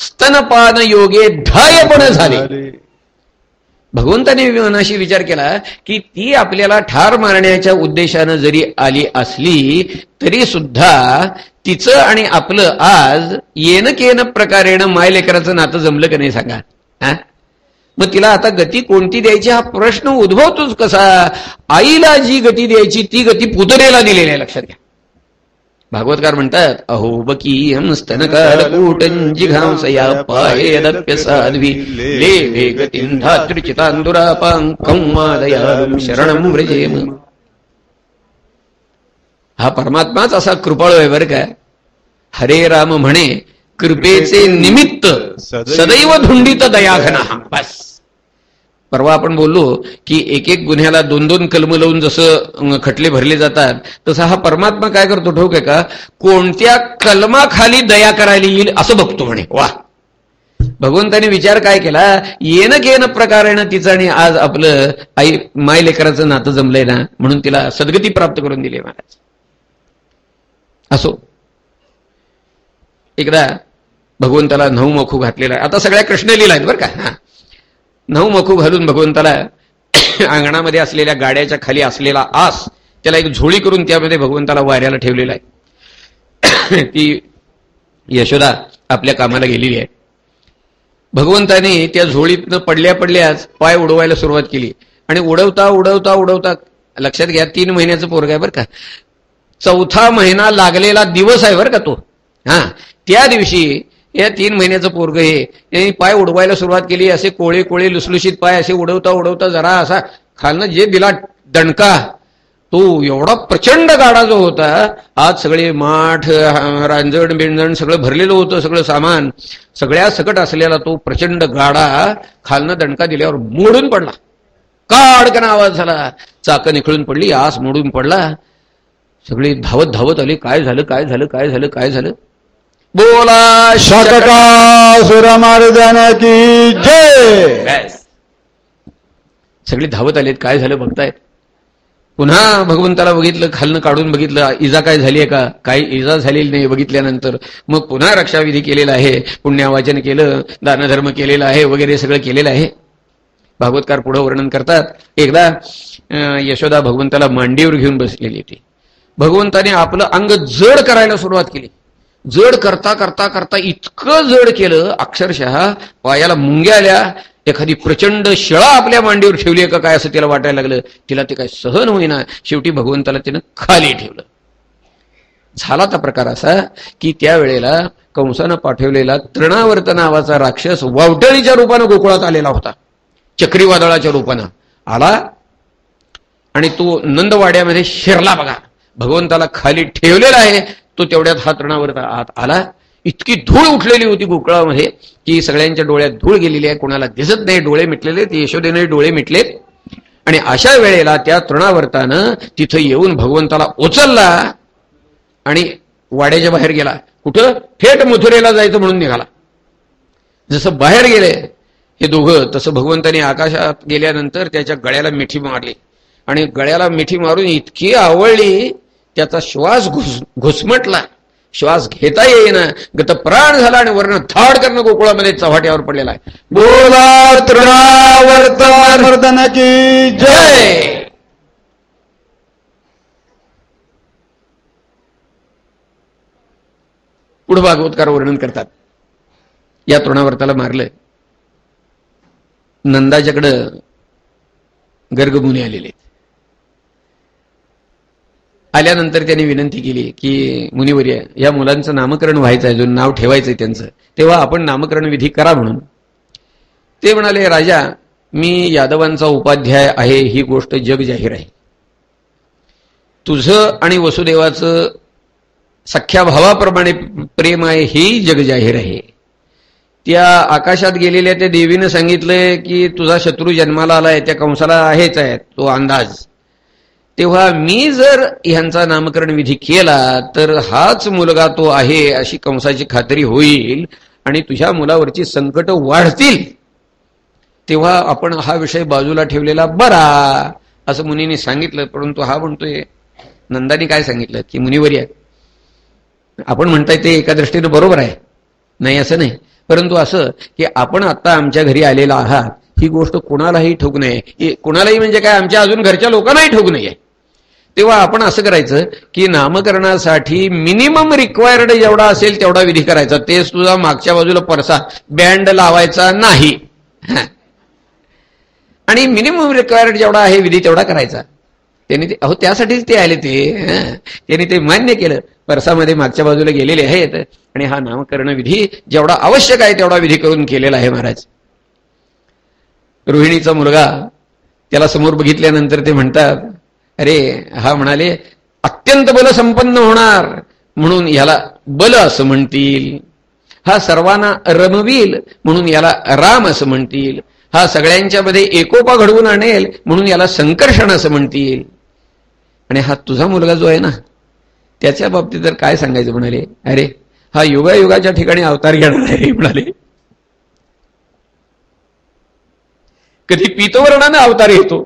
स्तनपान योगे धायपण झाले भगवंताने मनाशी विचार केला की ती आपल्याला ठार मारण्याच्या उद्देशानं जरी आली असली तरी सुद्धा तिचं आणि आपलं आज येन केन प्रकारेनं मायलेकराचं नातं जमलं का नाही सांगा हा मग तिला आता गती कोणती द्यायची हा प्रश्न उद्भवतोच कसा? आईला जी गती द्यायची ती गती पुतरेला दिलेली आहे लक्षात घ्या. भागवतकार म्हणतात अहो बकी हम स्तनकाल जिघांसया पाये साध्वी ले वे गतीं धातृचितांदुरापां कौमादयालुम शरणम व्रजेम. हा परमात्माच असा कृपाळू आहे बरं का. हरे राम म्हणे कृपेचे निमित्त सदैव धुंडीत दयाघना. बस. परवा आपण बोललो की एक एक गुन्ह्याला दोन दोन कलम लावून जसं खटले भरले जातात तसा हा परमात्मा काय करतो ठोक आहे का? कोणत्या कलमाखाली दया करायला येईल असं बघतो म्हणे. वा. भगवंताने विचार काय केला? येणं केन प्रकारेनं तिचं आणि आज आपलं आई माय लेकराचं नातं जमलंय ना म्हणून तिला सद्गती प्राप्त करून दिली महाराज. असो. एकदा भगवंताला नऊ मखू घातलेला आता सगळ्या कृष्ण लिहिला आहेत बरं का? हा. नऊ मखू घालून भगवंताला अंगणामध्ये असलेल्या गाड्याच्या खाली असलेला आस त्याला एक झोळी करून त्यामध्ये भगवंताला वाऱ्याला ठेवलेला आहे. ती यशोदा आपल्या कामाला गेलेली आहे. भगवंताने त्या झोळीतनं पडल्या पडल्याच पाय उडवायला सुरुवात केली. आणि उडवता उडवता उडवता लक्षात घ्या तीन महिन्याचं पोरग आहे बरं का. चौथा महिना लागलेला दिवस आहे बरं का तो. हा त्या दिवशी या तीन महिन्याचं पोरग हे. यांनी पाय उडवायला सुरुवात केली असे कोळे कोळे लुसलुशीत पाय असे उडवता उडवता जरा असा खालनं जे दिला दणका. तो एवढा प्रचंड गाडा जो होता आज सगळे माठ रांजण बिंजण सगळं भरलेलं होतं सगळं सामान. सगळ्या सकट असलेला तो प्रचंड गाडा खालनं दणका दिल्यावर मोडून पडला. काडकन आवाज झाला. चाकं निखळून पडली आस मोडून पडला. सगळे धावत धावत आले काय झालं काय झालं काय झालं काय झालं? बोला शकटासुर महाराजान की जय. सगळे धावत आलेत काय झालं बघतायत? पुन्हा भगवंताला बघितलं खालनं काढून बघितलं इजा काय झाली आहे का? काही इजा झालेली नाही बघितल्यानंतर मग पुन्हा रक्षाविधी केलेला आहे पुण्यावाचन केलं दानधर्म केलेला आहे वगैरे सगळं केलेलं आहे. भागवतकार पुढं वर्णन करतात. एकदा यशोदा भगवंताला मांडीवर घेऊन बसलेली होती. भगवंताने आपलं अंग जड करायला सुरुवात केली. जड करता करता करता इतकं जड केलं अक्षरशः पायाला मुंग्या आल्या एखादी प्रचंड शिळा आपल्या मांडीवर ठेवली का काय असं तिला वाटायला लागलं तिला ते काय सहन होईना. शेवटी भगवंताला तिनं खाली ठेवलं. झाला तर प्रकार असा की त्यावेळेला कंसानं पाठवलेला तृणावर्त नावाचा राक्षस वावटळीच्या रूपानं गोकुळात आलेला होता. चक्रीवादळाच्या रूपानं आला आणि तो नंदवाड्यामध्ये शिरला बघा. भगवंताला खाली ठेवलेला आहे. तो तेवढ्यात हा आत आला. इतकी धूळ उठलेली होती गोकुळामध्ये की सगळ्यांच्या डोळ्यात धूळ गेलेली आहे. कोणाला दिसत नाही डोळे मिटलेले ते यशोदेने डोळे मिटलेत आणि अशा वेळेला त्या तृणावर्तानं तिथं येऊन भगवंताला उचलला आणि वाड्याच्या बाहेर गेला. कुठं? थेट मथुरेला जायचं म्हणून निघाला. जसं बाहेर गेले हे दोघं तसं भगवंताने आकाशात गेल्यानंतर त्याच्या गळ्याला मिठी मारली. आणि गळ्याला मिठी मारून इतकी आवडली त्याचा श्वास घुस घुसमटला. श्वास घेता येईना. गत प्राण झाला आणि वर्ण थाड करणं गोकुळामध्ये चव्हाट्यावर पडलेला आहे. बोला तृणावर्तन. की जय. पुढे भागवतकार वर्णन करतात. या तृणावर्ताला मारलं नंदाच्याकडं गर्गमुनी आलेले आहेत. आल्यानंतर त्यांनी विनंती केली की मुनिवर्य या मुलांचं नामकरण व्हायचं आहे अजून नाव ठेवायचंय त्यांचं तेव्हा आपण नामकरण विधी करा म्हणून. ते म्हणाले राजा मी यादवांचा उपाध्याय आहे ही गोष्ट जग जाहीर आहे. तुझं आणि वसुदेवाचं सख्या भावाप्रमाणे प्रेम आहे ही जग जाहीर आहे. त्या आकाशात गेलेल्या त्या देवीनं सांगितलंय की तुझा शत्रू जन्माला आलाय त्या कंसाला आहेच आहे तो अंदाज. तेव्हा मी जर ह्यांचा नामकरण विधी केला तर हाच मुलगा तो आहे अशी कंसाची खात्री होईल आणि तुझ्या मुलावरची संकट वाढतील. तेव्हा आपण हा विषय बाजूला ठेवलेला बरा असं मुनीने सांगितलं परंतु हा म्हणतोय नंदानी काय सांगितलं की मुनीवरी आहे. आपण म्हणताय ते एका दृष्टीने बरोबर आहे. नाही असं नाही. परंतु असं की आपण आता आमच्या घरी आलेला आहात ही गोष्ट कुणालाही ठोक नये. कुणालाही म्हणजे काय आमच्या अजून घरच्या लोकांनाही ठोक नये. तेव्हा आपण असं करायचं की नामकरणासाठी मिनिमम रिक्वायर्ड जेवढा असेल तेवढा विधी करायचा. तेच तुझा मागच्या बाजूला परसा बँड लावायचा नाही. आणि मिनिमम रिक्वायर्ड जेवढा आहे विधी तेवढा करायचा. त्यांनी ते अहो त्यासाठीच ते आले ते. त्यांनी ते मान्य केलं. परसामध्ये मागच्या बाजूला गेलेले आहेत आणि हा नामकरण विधी जेवढा आवश्यक आहे तेवढा विधी करून केलेला आहे महाराज. रोहिणीचा मुलगा त्याला समोर बघितल्यानंतर ते म्हणतात अरे हा म्हणाले अत्यंत बल संपन्न होणार. म्हणून याला बल असं म्हणतील. हा सर्वांना रमवील म्हणून याला राम असं म्हणतील. हा सगळ्यांच्या मध्ये एकोपा घडवून आणेल म्हणून याला संकर्षण असं म्हणतील. आणि हा तुझा मुलगा जो आहे ना त्याच्या बाबतीत तर काय सांगायचं म्हणाले अरे हा युगायुगाच्या ठिकाणी अवतार घेणार आहे म्हणाले. कधी पितवर्णानं अवतार घेतो.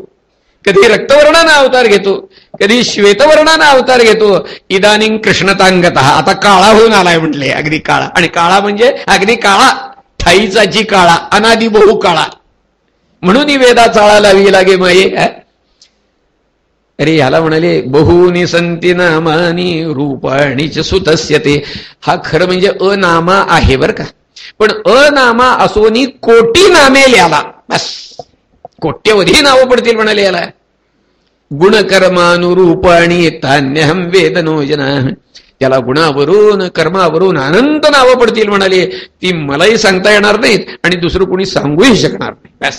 कधी रक्तवर्णानं अवतार घेतो कधी श्वेतवर्णानं अवतार घेतो इदानिंग कृष्णतांगत. आता काळा होऊन आलाय म्हटले अगदी काळा. आणि काळा म्हणजे अगदी काळा ठाईचाची काळा अनादी बहु काळा. म्हणून ही वेदा चाळा लावी लागे माये अरे याला म्हणाले बहुनी संती नामानी रूपाणीच सुतस्य ते हा खरं म्हणजे अनामा आहे बर का? पण अनामा असोनी कोटी नामे याला बस. कोट्यवधी नावं पडतील म्हणाले याला. गुणकर्मानुरूपाणी तान्यहम वेदनोजना त्याला गुणावरून कर्मावरून अनंत नावं पडतील म्हणाले. ती मलाही सांगता येणार नाहीत आणि दुसरं कोणी सांगूही शकणार नाही. बस.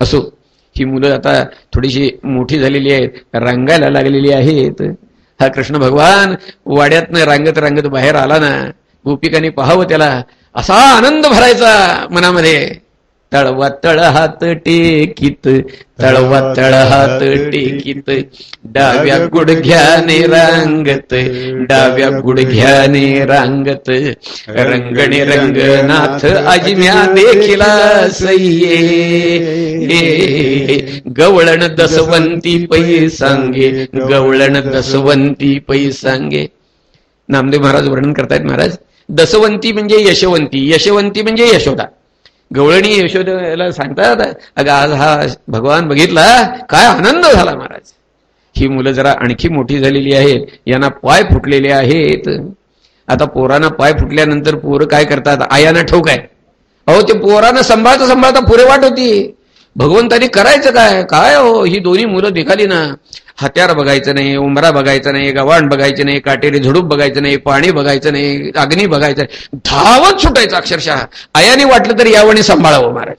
असो ही मुलं आता थोडीशी मोठी झालेली आहेत रांगायला लागलेली आहेत. हा कृष्ण भगवान वाड्यातनं रांगत रांगत बाहेर आला ना गोपिकाने पाहावं त्याला. असा आनंद भरायचा मनामध्ये. तळवा तळ हात टेकीत तळवा तळ हात टेकीत डाव्या गुडघ्याने रांगत डाव्या गुडघ्याने रांगत. रंगणे रंगनाथ अजिम्या देखिला सय्ये गवळण दसवंती पै सांगे. गवळण दसवंती पै सांगे. नामदेव महाराज वर्णन करतायत महाराज. दसवंती म्हणजे यशवंती. यशवंती म्हणजे यशोदा. गवळणी यशोदेला सांगतात अगं आज हा भगवान बघितला काय आनंद झाला महाराज. ही मुलं जरा आणखी मोठी झालेली आहेत यांना पाय फुटलेले आहेत. आता पोरांना पाय फुटल्यानंतर पोरं काय करतात? आयाना ठोक आहे. अहो ते पोरानं सांभाळता सांभाळता पुरे वाट होती. भगवंतानी करायचं काय? काय हो ही दोन्ही मुलं दिखाली ना. हत्यार बघायचं नाही उमरा बघायचं नाही गव्हाण बघायचं नाही काटेरी झुडूप बघायचं नाही पाणी बघायचं नाही अग्नी बघायचं नाही. धावत सुटायचं अक्षरशः. आयाने वाटलं तर यावणी सांभाळावं महाराज.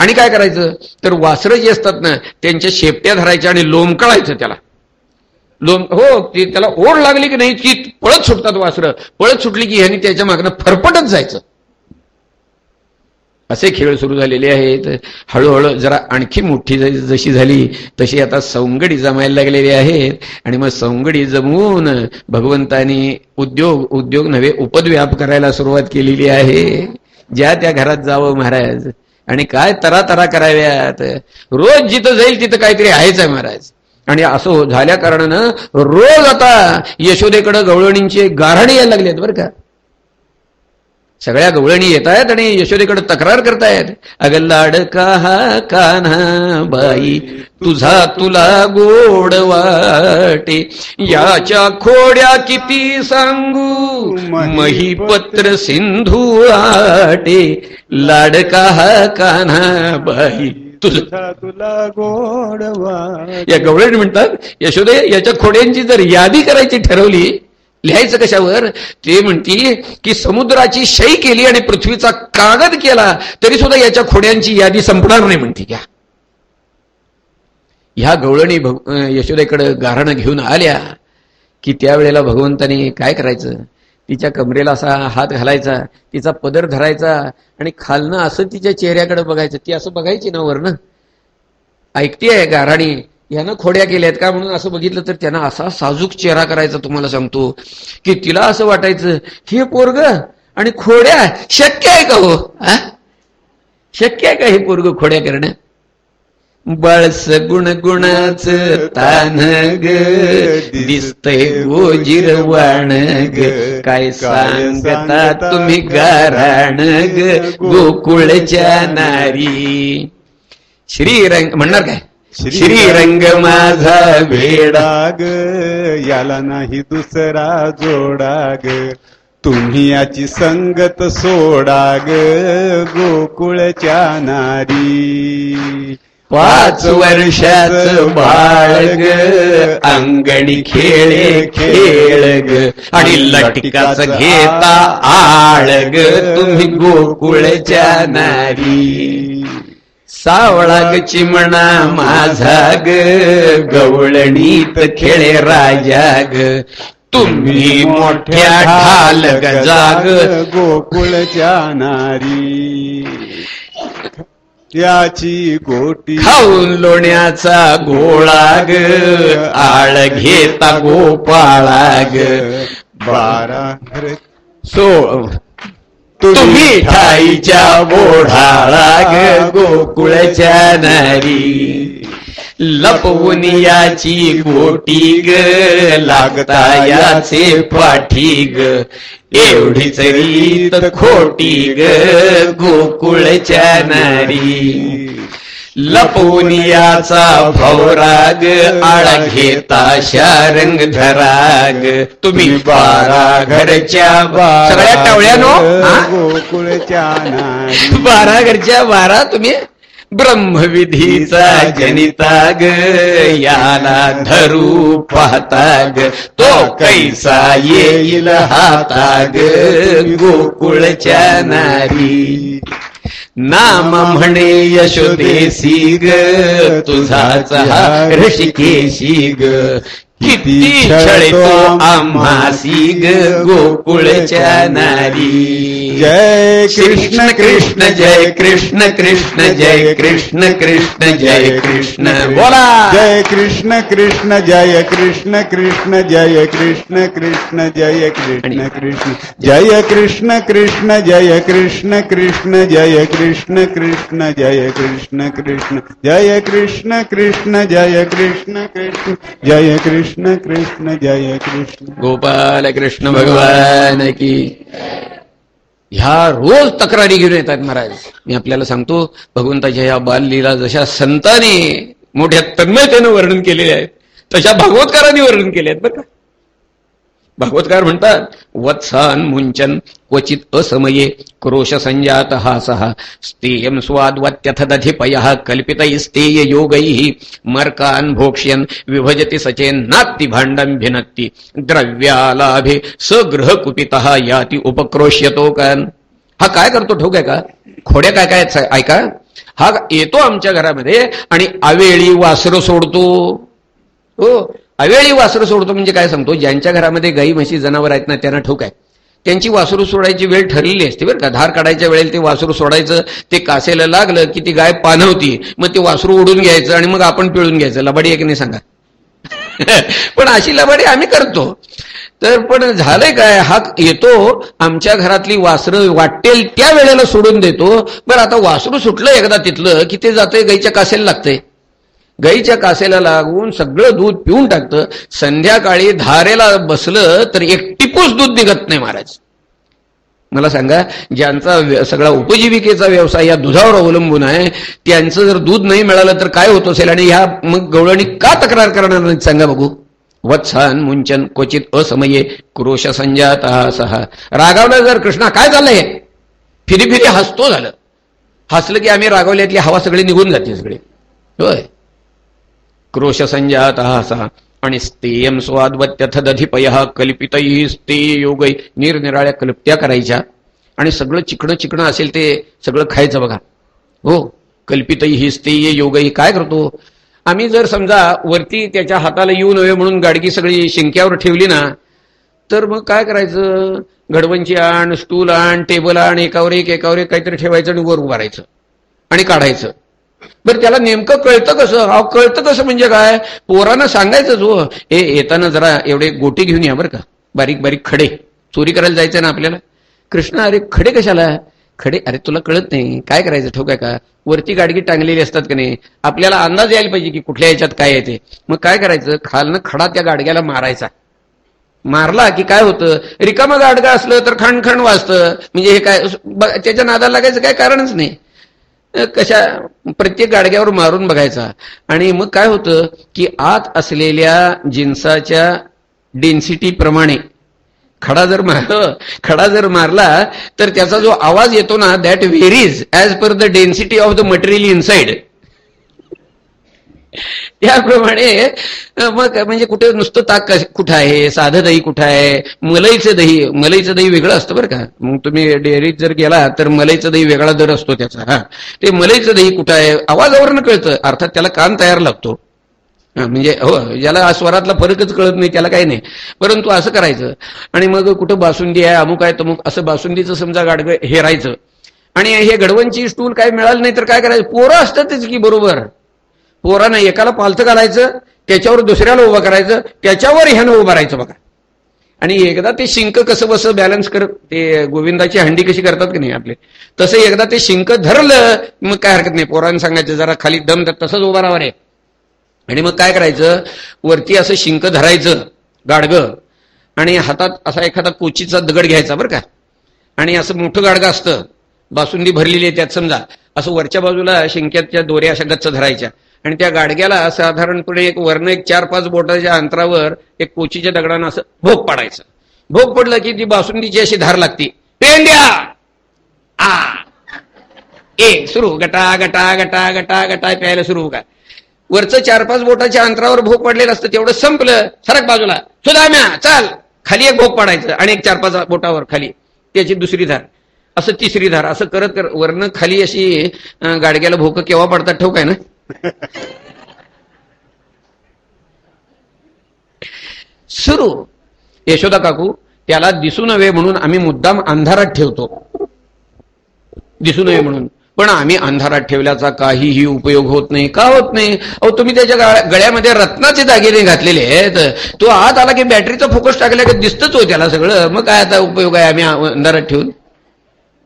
आणि काय करायचं? तर वासरं जी असतात ना त्यांच्या शेपट्या धरायच्या आणि लोंबकळायचं त्याला. लोम हो ती त्याला ओढ लागली की नाही की पळत सुटतात वासरं. पळत सुटली की ह्यानी त्याच्या मागनं फरफटत जायचं. असे खेळ सुरू झालेले आहेत. हळूहळू जरा आणखी मोठी जशी झाली तशी आता सवंगडी जमायला लागलेली आहेत. आणि मग सवंगडी जमवून भगवंतानी उद्योग उद्योग नव्हे उपद्व्याप करायला सुरुवात केलेली आहे. ज्या त्या घरात जावं महाराज. आणि काय तरा तरा कराव्यात? रोज जिथं जाईल तिथं काहीतरी आहेच आहे महाराज. आणि असं झाल्या कारणानं रोज आता यशोदेकडं गवळणींची गारहाणी यायला लागली आहेत बरं का. सगळ्या गवळणी येत आहेत आणि यशोदेकडे तक्रार करतायत. अगं लाडका हा कान्हा बाई तुझा तुला गोड वाटे. याच्या खोड्या किती सांगू? महीपत्र सिंधू आटे. लाडका हा कान्हा बाई तुझा तुला गोडवा या गवळणी म्हणतात यशोदे याच्या खोड्यांची जर यादी करायची ठरवली लिहायचं कशावर? ते म्हणती की समुद्राची शै केली आणि पृथ्वीचा कागद केला तरी सुद्धा याच्या खोड्यांची यादी संपणार नाही म्हणते घ्या ह्या गवळणी भग- यशोदेकडं गारणं घेऊन आल्या की त्यावेळेला भगवंतानी काय करायचं? तिच्या कमरेला असा हात घालायचा तिचा पदर धरायचा आणि खालनं असं तिच्या चेहऱ्याकडे बघायचं. ती असं बघायची ना वरनं. ऐकतीये गाराणी यानं खोड्या केल्यात का? म्हणून असं बघितलं तर त्यांना असा साजूक चेहरा करायचा तुम्हाला सांगतो की तिला असं वाटायचं हे पोरग आणि खोड्या शक्य आहे का हो? शक्य आहे का हे पोरग खोड्या करणं? बळस गुण गुणाच तान ग दिसतय गोजिरवाण ग. काय सांगता तुम्ही गाराण ग गोकुळच्या नारी. श्रीरंग म्हणणार काय? श्रीरंग माझा वेडाग याला नाही दुसरा जोडाग. तुम्ही याची संगत सोडाग गोकुळच्या नारी. पाच वर्षाच बाळग अंगणी खेळे खेळ आणि लटकाच घेता आळग. तुम्ही गोकुळच्या नारी. सावळा ग चिमणा माझा ग गवळणीत खेळे राजा ग तुम्ही मोठ्या ढाल ग जाग गोकुळच्या नारी याची गोटी. खाऊन लोण्याचा गोळा ग आळ घेता गोपाळा ग बारा सो तुम्ही ठाईच्या बोढाळा गोकुळच्या नारी. लपवून याची गोटी ग लागता याचे पाठी ग एवढीच रीत खोटी ग गोकुळच्या नारी. लपवून याचा भवराग आळा घेता शारंग धराग तुम्ही बारा घरच्या सगळ्या टावळ्यानो? गोकुळच्या नारी. बारा घरच्या बारा तुम्ही? ब्रह्मविधीचा जनिताग याला धरू पाहताग. तो कैसा येईल हाताग गोकुळच्या नारी. नाम म्हणे यशोदेसी ग तुझाच हा ऋषिकेशी ग किती छळतो आम्हासी ग गोकुळच्या नारी जय कृष्ण कृष्ण जय कृष्ण कृष्ण जय कृष्ण कृष्ण जय कृष्ण बोला जय कृष्ण कृष्ण जय कृष्ण कृष्ण जय कृष्ण कृष्ण जय कृष्ण कृष्ण जय कृष्ण कृष्ण जय कृष्ण कृष्ण जय कृष्ण कृष्ण जय कृष्ण कृष्ण जय कृष्ण कृष्ण जय कृष्ण कृष्ण जय कृष्ण कृष्ण जय कृष्ण. गोपाल कृष्ण भगवान की. ह्या रोज तक्रारी घेऊन येतात महाराज. मी आपल्याला सांगतो भगवंताच्या ह्या बाललीला जशा संतांनी मोठ्या तन्मयतेनं वर्णन केलेले आहेत तशा भागवतकारांनी वर्णन केले आहेत बरं का. भागवतकार म्हणतात वत्सान मुंचन क्वचित असमये क्रोश संजात हासः स्तेयम स्वाद्वत्यथ दधिपय कल्पितैस्तेय योगैः मर्कान भोक्ष्यन् विभजति सचेन नात्ति भाण्डं भिनत्ति। द्रव्यालाभे सगृह कुपितः याति उपक्रोश्यतो कान हा काय करतो ठोक आहे का? खोड्या काय काय ऐका। हा येतो आमच्या घरामध्ये आणि आवेळी वासरं सोडतो। हो अवेळी वासरू सोडतो म्हणजे काय सांगतो? ज्यांच्या घरामध्ये गाई म्हशी जनावर आहेत ना त्यांना ठोक आहे. त्यांची वासरू सोडायची वेळ ठरलेली असते बरं का. धार काढायच्या वेळेला ते वासरू सोडायचं ते कासेला लागलं की ती गाय पानवती मग ते वासरू उडून घ्यायचं आणि मग आपण पिळून घ्यायचं. लबाडी एक नाही सांगा? पण अशी लबाडी आम्ही करतो. तर पण झालंय काय? हा येतो आमच्या घरातली वासरं वाटेल त्या वेळेला सोडून देतो. बरं आता वासरू सुटलं एकदा तिथलं की ते जातंय गाईच्या कासेला लागतंय. गाईच्या कासेला लागून सगळं दूध पिऊन टाकतं. संध्याकाळी धारेला बसलं तर एक टिपूस दूध निघत नाही महाराज. मला सांगा ज्यांचा सगळा उपजीविकेचा व्यवसाय या दुधावर अवलंबून आहे त्यांचं जर दूध नाही मिळालं तर काय होत असेल? आणि ह्या मग गवळणी का तक्रार करणार नाहीत? सांगा बघू. वत्सन मुंचन क्वचित असमये क्रोश संजात सहा. रागावला जर कृष्णा काय झालंय फिरी फिरी हसतो झालं. हसलं की आम्ही रागवल्यातली हवा सगळी निघून जाते सगळी. होय. क्रोश संजात असा आणि स्तेयम स्वाद्वत्यथ दधिपय कल्पित स्तेयोगै निरनिराळ्या कल्पत्या करायच्या। आणि सगळं चिकणं चिकणं असेल ते सगळं खायचं बघा। हो कल्पितही स्तेय योगई काय करतो? आम्ही जर समजा वरती त्याच्या हाताला येऊ नये म्हणून गाडगी सगळी शिंक्यावर ठेवली ना तर मग काय करायचं? घडवंची आण स्टूल आण टेबल आण एकावर एक एकावर एक काहीतरी ठेवायचं आणि वर उभारायचं आणि काढायचं. बरं त्याला नेमकं कळतं कसं? अहो कळतं कसं म्हणजे काय? पोरानं सांगायचंच हो. ए येताना जरा एवढे गोटी घेऊन या बरं का. बारीक बारीक खडे. चोरी करायला जायचं ना आपल्याला? कृष्णा अरे खडे कशाला? खडे? अरे तुला कळत नाही. काय करायचं? ठोक आहे का? वरती गाडगी टांगलेली असतात का नाही? आपल्याला अंदाज यायला पाहिजे की कुठल्या याच्यात काय येते मग काय करायचं? खालनं खडा त्या गाडग्याला मारायचा. मारला की काय होतं? रिकामा गाडगा असलं तर खणखण वाजतं. म्हणजे हे काय त्याच्या नादाला लागायचं काय कारणच नाही. कशा प्रत्येक गाडग्यावर मारून बघायचा. आणि मग काय होतं की आत असलेल्या जिन्साच्या डेन्सिटी प्रमाणे खडा जर मार खडा जर मारला तर त्याचा जो आवाज येतो ना that varies as per the density of the material inside त्याप्रमाणे मग म्हणजे कुठे नुसतं ताक कुठं आहे? साधं दही कुठं आहे? मलईचं दही मलईचं दही वेगळं असतं बरं का. मग तुम्ही डेअरीत जर गेला तर मलईचं दही वेगळा दर असतो त्याचा हा. ते मलईचं दही कुठं आहे? आवाजावरनं कळतं. अर्थात त्याला कान तयार लागतो. म्हणजे हो ज्याला स्वरातला फरकच कळत नाही त्याला काही नाही. परंतु असं करायचं. आणि मग कुठं बासुंदी आहे अमुक आहे तमुक असं बासुंदीचं समजा गाडग हेरायचं. आणि हे गडवणची स्टूल काय मिळालं नाही तर काय करायचं? पोरं असतातच की बरोबर. पोरानं एकाला पालथं घालायचं त्याच्यावर दुसऱ्याला उभं करायचं त्याच्यावर ह्यानं उभं राहायचं बघा. आणि एकदा ते शिंक कसं बसं बॅलन्स कर ते गोविंदाची हंडी कशी करतात की नाही आपले? तसं एकदा ते शिंक धरलं मग काय हरकत नाही. पोरानं सांगायचं जरा खाली दम तर तसंच उभा राहावं रे. आणि मग काय करायचं? वरती असं शिंक धरायचं गाडगं. आणि हातात असा एखादा कोचीचा दगड घ्यायचा बरं का. आणि असं मोठं गाडगं असतं. बासुंदी भरलेली आहे त्यात समजा. असं वरच्या बाजूला शिंक्याच्या दोऱ्या अशा गच्च धरायच्या. आणि त्या गाडग्याला साधारणपणे एक वर्ण एक चार पाच बोटाच्या अंतरावर एक कोचीच्या दगडानं असं भोग पाडायचं. भोग पडलं की ती बासुंदीची अशी धार लागती. पेंड्या आ! ए सुरू. गटा गटा गटा गटा गटा प्यायला सुरू का वरचं चार पाच बोटाच्या अंतरावर भोग पडलेलं असतं तेवढं संपलं सरक बाजूला. सुदाम्या चाल! खाली एक भोग पाडायचं आणि एक चार पाच बोटावर खाली. त्याची दुसरी धार. असं तिसरी धार. असं करत कर वरनं खाली अशी गाडग्याला भोक केव्हा पडतात ठोक आहे ना? सुरू. यशोदा काकू त्याला दिसू नव्हे म्हणून आम्ही मुद्दाम अंधारात ठेवतो. दिसू नये म्हणून. पण आम्ही अंधारात ठेवल्याचा काहीही उपयोग होत नाही. का होत नाही? अहो तुम्ही त्याच्या गळ्यामध्ये रत्नाचे दागिने घातलेले आहेत. तो आत आला की बॅटरीचा फोकस टाकला की दिसतच हो त्याला सगळं. मग काय आता उपयोग आहे आम्ही अंधारात ठेवून?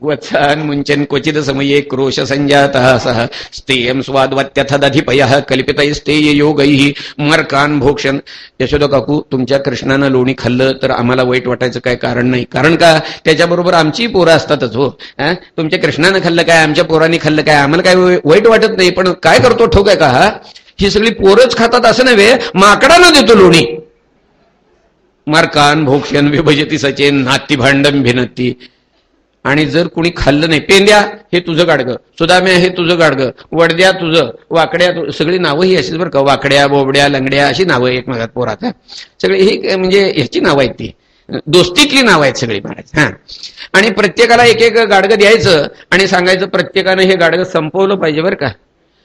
वत्सान मुंचन क्वचित समये क्रोश संजात सह स्तेयम स्वाद्वत्यथ दधिपय कल्पित स्तेय योगै मर्कान भोक्षण यशोदा काकू तुमच्या कृष्णानं लोणी खाल्लं तर आम्हाला वाईट वाटायचं काय कारण नाही. कारण का? त्याच्याबरोबर आमची पोरं असतातच हो. तुमच्या कृष्णानं खाल्लं काय? आमच्या पोरांनी खाल्लं काय? आम्हाला काय वाईट वाटत नाही. पण काय करतो ठोक आहे का हा? ही सगळी पोरच खातात असं नव्हे माकडानं देतो लोणी. मर्कान भोक्षण विभजती सचेन नाती भांडम भिनती आणि जर कुणी खाल्लं नाही पेंद्या हे तुझं गाडगं सुदाम्या हे तुझं गाडगं वडद्या तुझं वाकड्या तु- सगळी नावं ही अशीच बरं का वाकड्या बोबड्या लंगड्या अशी नावं एकमेकात पोराचा सगळी ही म्हणजे ह्याची नावं आहेत ती. दोस्तीतली नावं आहेत सगळी महाराज हा. आणि प्रत्येकाला एक एक गाडगं द्यायचं आणि सांगायचं प्रत्येकानं हे गाडगं संपवलं पाहिजे बरं का.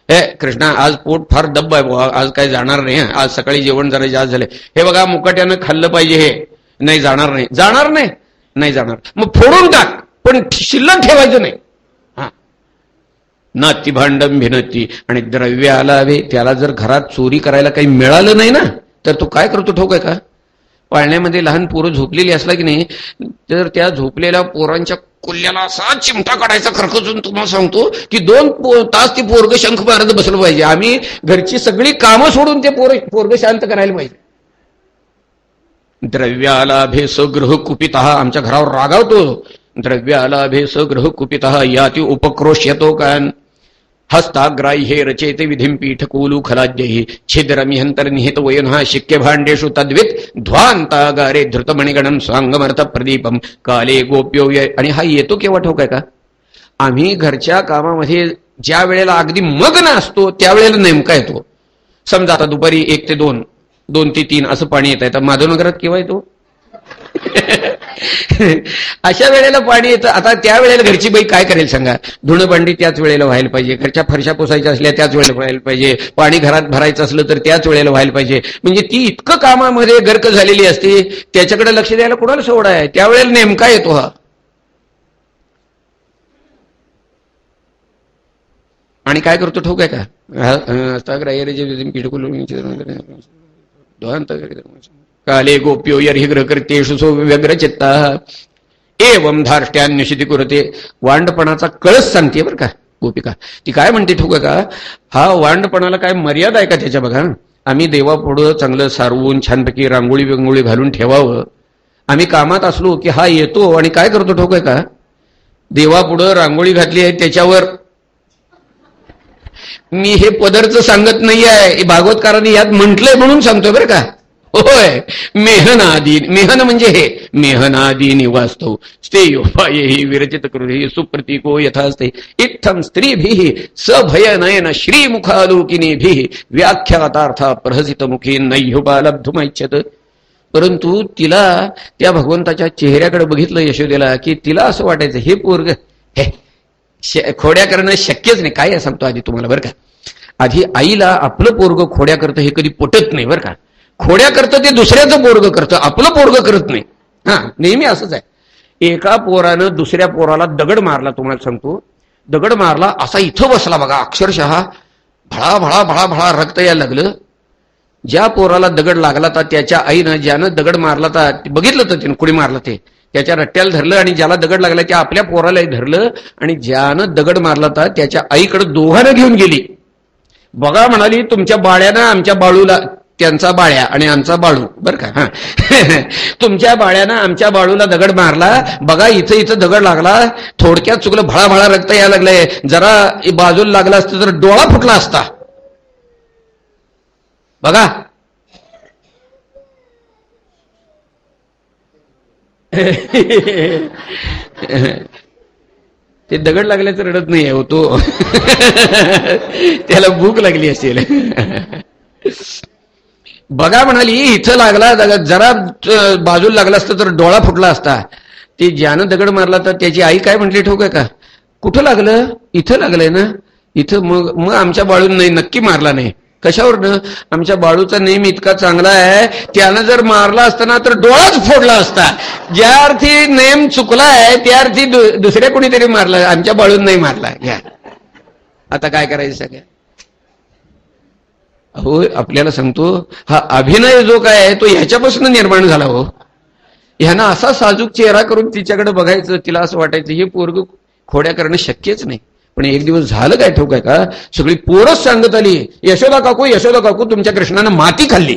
हे कृष्णा आज पोट फार दब्ब आहे बुवा आज काय जाणार नाही आज सकाळी जेवण जरा जास्त झाले हे बघा मुकाट्यानं खाल्लं पाहिजे हे. नाही जाणार नाही. जाणार नाही. नाही जाणार. मग फोडून टाक. पण शिल्लक ठेवायचं नाही. हा. नाती भांडम भिनती आणि द्रव्य आला हवे त्याला जर घरात चोरी करायला काही मिळालं नाही ना तर तो काय करतो ठोक आहे का? पाळण्यामध्ये लहान पोरं झोपलेली असला की नाही तर त्या झोपलेल्या पोरांच्या कुल्ल्याला असा चिमटा काढायचा खरखचून तुम्हाला सांगतो की दोन तास ते पोरग शंख मारत बसलं पाहिजे. आम्ही घरची सगळी कामं सोडून ते पोर पोरग शांत करायला पाहिजे. द्रव्याला भेस ग्रह कुपित आमच्या घरावर रागावतो. द्रव्याला भेस ग्रह कुपित याती येतो कान। हस्ताग्राह्ये रचेते विधिं पीठकूलु खलाद्यैः छिद्रमिहंतर निहित वयनः शिक्य भांडेषु तद्वित ध्वांतागारे धृतमणिगणम स्वांगमर्थ प्रदीपम काले गोप्यो आणि हा येतो केव्हा ठोक आहे का? आम्ही घरच्या कामामध्ये ज्या वेळेला अगदी मग्न असतो त्यावेळेला नेमका येतो. समजा आता दुपारी एक ते दोन दोन ते तीन असं पाणी येत आहे तर माधवनगरात केव्हा येतो? अशा वेळेला पाणी येतं आता त्या वेळेला घरची बाई काय करेल सांगा धुणं भांडी त्याच वेळेला व्हायला पाहिजे घरच्या फरशा पोसायच्या असल्या त्याच वेळेला व्हायला पाहिजे पाणी घरात भरायचं असलं तर त्याच वेळेला व्हायला पाहिजे म्हणजे ती इतकं कामामध्ये गर्क झालेली असते त्याच्याकडे लक्ष द्यायला कोणाला सोडा आहे त्यावेळेला नेमका येतो हा आणि काय करतो ठोक आहे का काले गोप्यो यर्हि ग्रहकर्तेषु सो व्यग्र चित्ता एवम धार्ष्ट्यान्यशिती कुरते वांडपणाचा कळस सांगते बरं का गोपिका। ती काय म्हणते ठोक का? हा वांडपणाला काय मर्यादा आहे का त्याच्या बघा? आम्ही देवापुढं चांगलं सारवून छानपैकी रांगोळी बिंगोळी घालून ठेवावं. आम्ही कामात असलो की हा येतो आणि काय करतो ठोक का? देवापुढं रांगोळी घातली आहे त्याच्यावर. मी हे पदरचं सांगत नाही आहे भागवतकारांनी यात म्हटलंय म्हणून सांगतोय बरं का? होय. मेहनादी मेहन म्हणजे हे. मेहनादी निवासतो स्ते उपाय ही विरचित करू सुप्रतीको यथास्ते इत्थम स्त्रीभिः सभय नयन श्रीमुखालोकिनीभिः व्याख्यातार्था प्रहसित मुखी इच्छत परंतु तिला त्या भगवंताच्या चेहऱ्याकडे बघितलं यशोदेला की तिला असं वाटायचं हे पोरग हे श- खोड्या करणं शक्यच नाही. काय सांगतो आधी तुम्हाला बरं का? आधी आईला आपलं पोरग खोड्या करतं हे कधी पटत नाही बरं का? खोड्या करतं ते दुसऱ्याचं पोरग करतं. आपलं पोरग करत नाही. हा नेहमी असंच आहे. एका पोरानं दुसऱ्या पोराला दगड मारला तुम्हाला सांगतो. दगड मारला असा इथं बसला बघा अक्षरशः भळा भळा भळा भळा रक्त यायला लागलं. ज्या पोराला दगड लागला तर त्याच्या आईनं ज्यानं दगड मारला तर बघितलं तर त्यानं कुणी मारलं ते. त्याच्या रट्ट्याला धरलं आणि ज्याला दगड लागला त्या आपल्या पोरालाही धरलं आणि ज्यानं दगड मारला तर त्याच्या आईकडे दोघांना घेऊन गेली. बघा म्हणाली तुमच्या बाळ्यानं आमच्या बाळूला त्यांचा बाळ्या आणि आमचा बाळू. बरं का? हा. तुमच्या बाळ्यानं आमच्या बाळूला दगड मारला. बघा इथं इथं दगड लागला. थोडक्यात चुकलं भळा भळा रक्त यायला लागलंय. जरा बाजूला लागला असतं तर डोळा फुटला असता. बघा. ते दगड लागल्याचं रडत नाही हो तो. त्याला भूक लागली असेल. बघा म्हणाली इथं लागला जरा बाजूला लागला असता तर डोळा फुटला असता. ते ज्यानं दगड मारला तर त्याची आई काय म्हटली ठोक आहे का? कुठं लागलं? इथं लागलंय ना. इथं मग मग आमच्या बाळून नाही नक्की मारला नाही. कशावरनं? आमच्या बाळूचा नेम इतका चांगला आहे त्यानं जर मारला असताना तर डोळाच फोडला असता. ज्या अर्थी नेम चुकला आहे त्या अर्थी दु- दुसऱ्या कोणीतरी मारला आमच्या बाळून नाही मारला. घ्या. आता काय करायचं सगळ्या हो आपल्याला सांगतो हा अभिनय जो काय आहे तो ह्याच्यापासून निर्माण झाला हो. ह्यानं असा साजूक चेहरा करून तिच्याकडे बघायचं तिला असं वाटायचं हे पोरग खोड्या करणं शक्यच नाही. पण एक दिवस झालं काय ठोक आहे का? सगळी पोरच सांगत आली यशोदा काकू यशोदा काकू तुमच्या कृष्णानं माती खाल्ली.